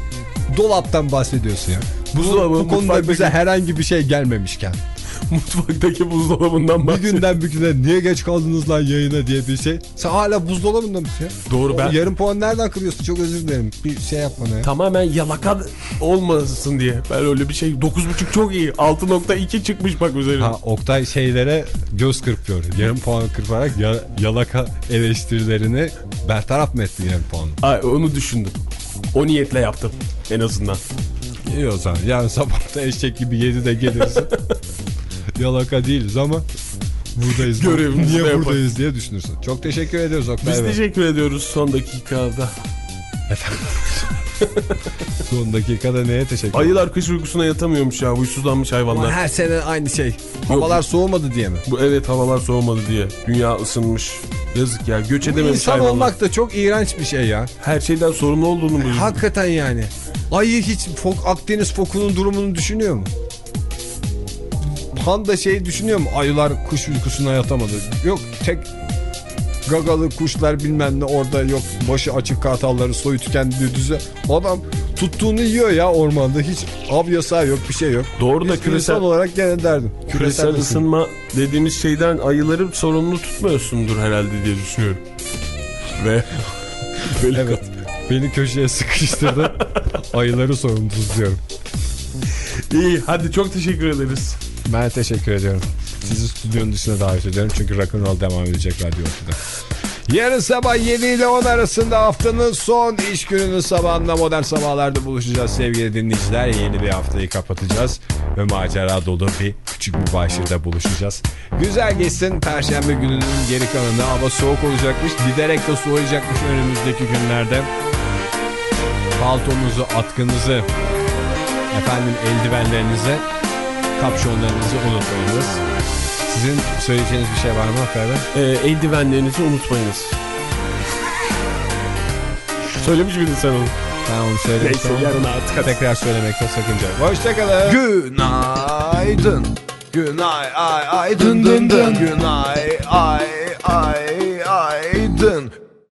dolaptan bahsediyorsun ya? Buzdolabı, Bu konuda mutfaktaki- bize herhangi bir şey gelmemişken. <laughs> Mutfaktaki buzdolabından Bir bahsediyorum. günden bir güne niye geç kaldınız lan yayına diye bir şey. Sen hala buzdolabında mısın ya? Doğru, O ben- Yarım puan nereden kırıyorsun? Çok özür dilerim. Bir şey yap bana ya. Tamamen yalaka olmasın diye. Ben öyle bir şey 9.5 çok iyi. 6.2 çıkmış bak üzerine. Ha, Oktay şeylere göz kırpıyor. Yarım puan kırparak ya- yalaka eleştirilerini bertaraf mı etti yarım puanı? Ay, onu düşündüm. O niyetle yaptım en azından. İyi o zaman. Yarın sabah da eşek gibi 7'de gelirsin. <laughs> yalaka değiliz ama buradayız. <laughs> Görevimizi Niye buradayız diye düşünürsün. Çok teşekkür ediyoruz Oktay Biz Bey. teşekkür ediyoruz son dakikada. <laughs> Son dakikada neye teşekkür Ayılar kış uykusuna yatamıyormuş ya. Huysuzlanmış hayvanlar. Her sene aynı şey. Havalar soğumadı diye mi? Bu evet havalar soğumadı diye. Dünya ısınmış. Yazık ya. Göç edememiş İnsan hayvanlar. olmak da çok iğrenç bir şey ya. Her şeyden sorumlu olduğunu mu? Hakikaten yani. Ayı hiç fok, Akdeniz fokunun durumunu düşünüyor mu? Panda şey düşünüyor mu? Ayılar kuş uykusuna yatamadı. Yok tek gagalı kuşlar bilmem ne orada yok başı açık kartalları soyu tükendi düze. Adam tuttuğunu yiyor ya ormanda hiç av yasağı yok bir şey yok. Doğru da Biz küresel, olarak gene derdim. küresel ısın- ısınma dediğimiz şeyden ayıları sorumlu tutmuyorsundur herhalde diye düşünüyorum. Ve <laughs> böyle Evet. Beni köşeye sıkıştırdı. <laughs> Ayıları sorumlu tutuyorum. iyi hadi çok teşekkür ederiz. Ben teşekkür ediyorum. Sizi stüdyonun dışına davet ediyorum çünkü rock'n'roll devam edecek Radyo Ortada. Yarın sabah 7 ile 10 arasında haftanın son iş gününün sabahında modern sabahlarda buluşacağız sevgili dinleyiciler. Yeni bir haftayı kapatacağız ve macera dolu bir küçük bir başlıkta buluşacağız. Güzel geçsin Perşembe gününün geri kalanında hava soğuk olacakmış. Giderek de soğuyacakmış önümüzdeki günlerde. Paltonuzu, atkınızı, efendim eldivenlerinizi kapşonlarınızı unutmayınız. Sizin söyleyeceğiniz bir şey var mı Hakkari Bey? Ee, eldivenlerinizi unutmayınız. Söylemiş miydin sen onu? Ben onu söyledim. Neyse yarın artık. Tekrar söylemekte sakınca. Hoşçakalın. Günaydın. Günay ay ay dın dın dın. Günay ay ay ay dın.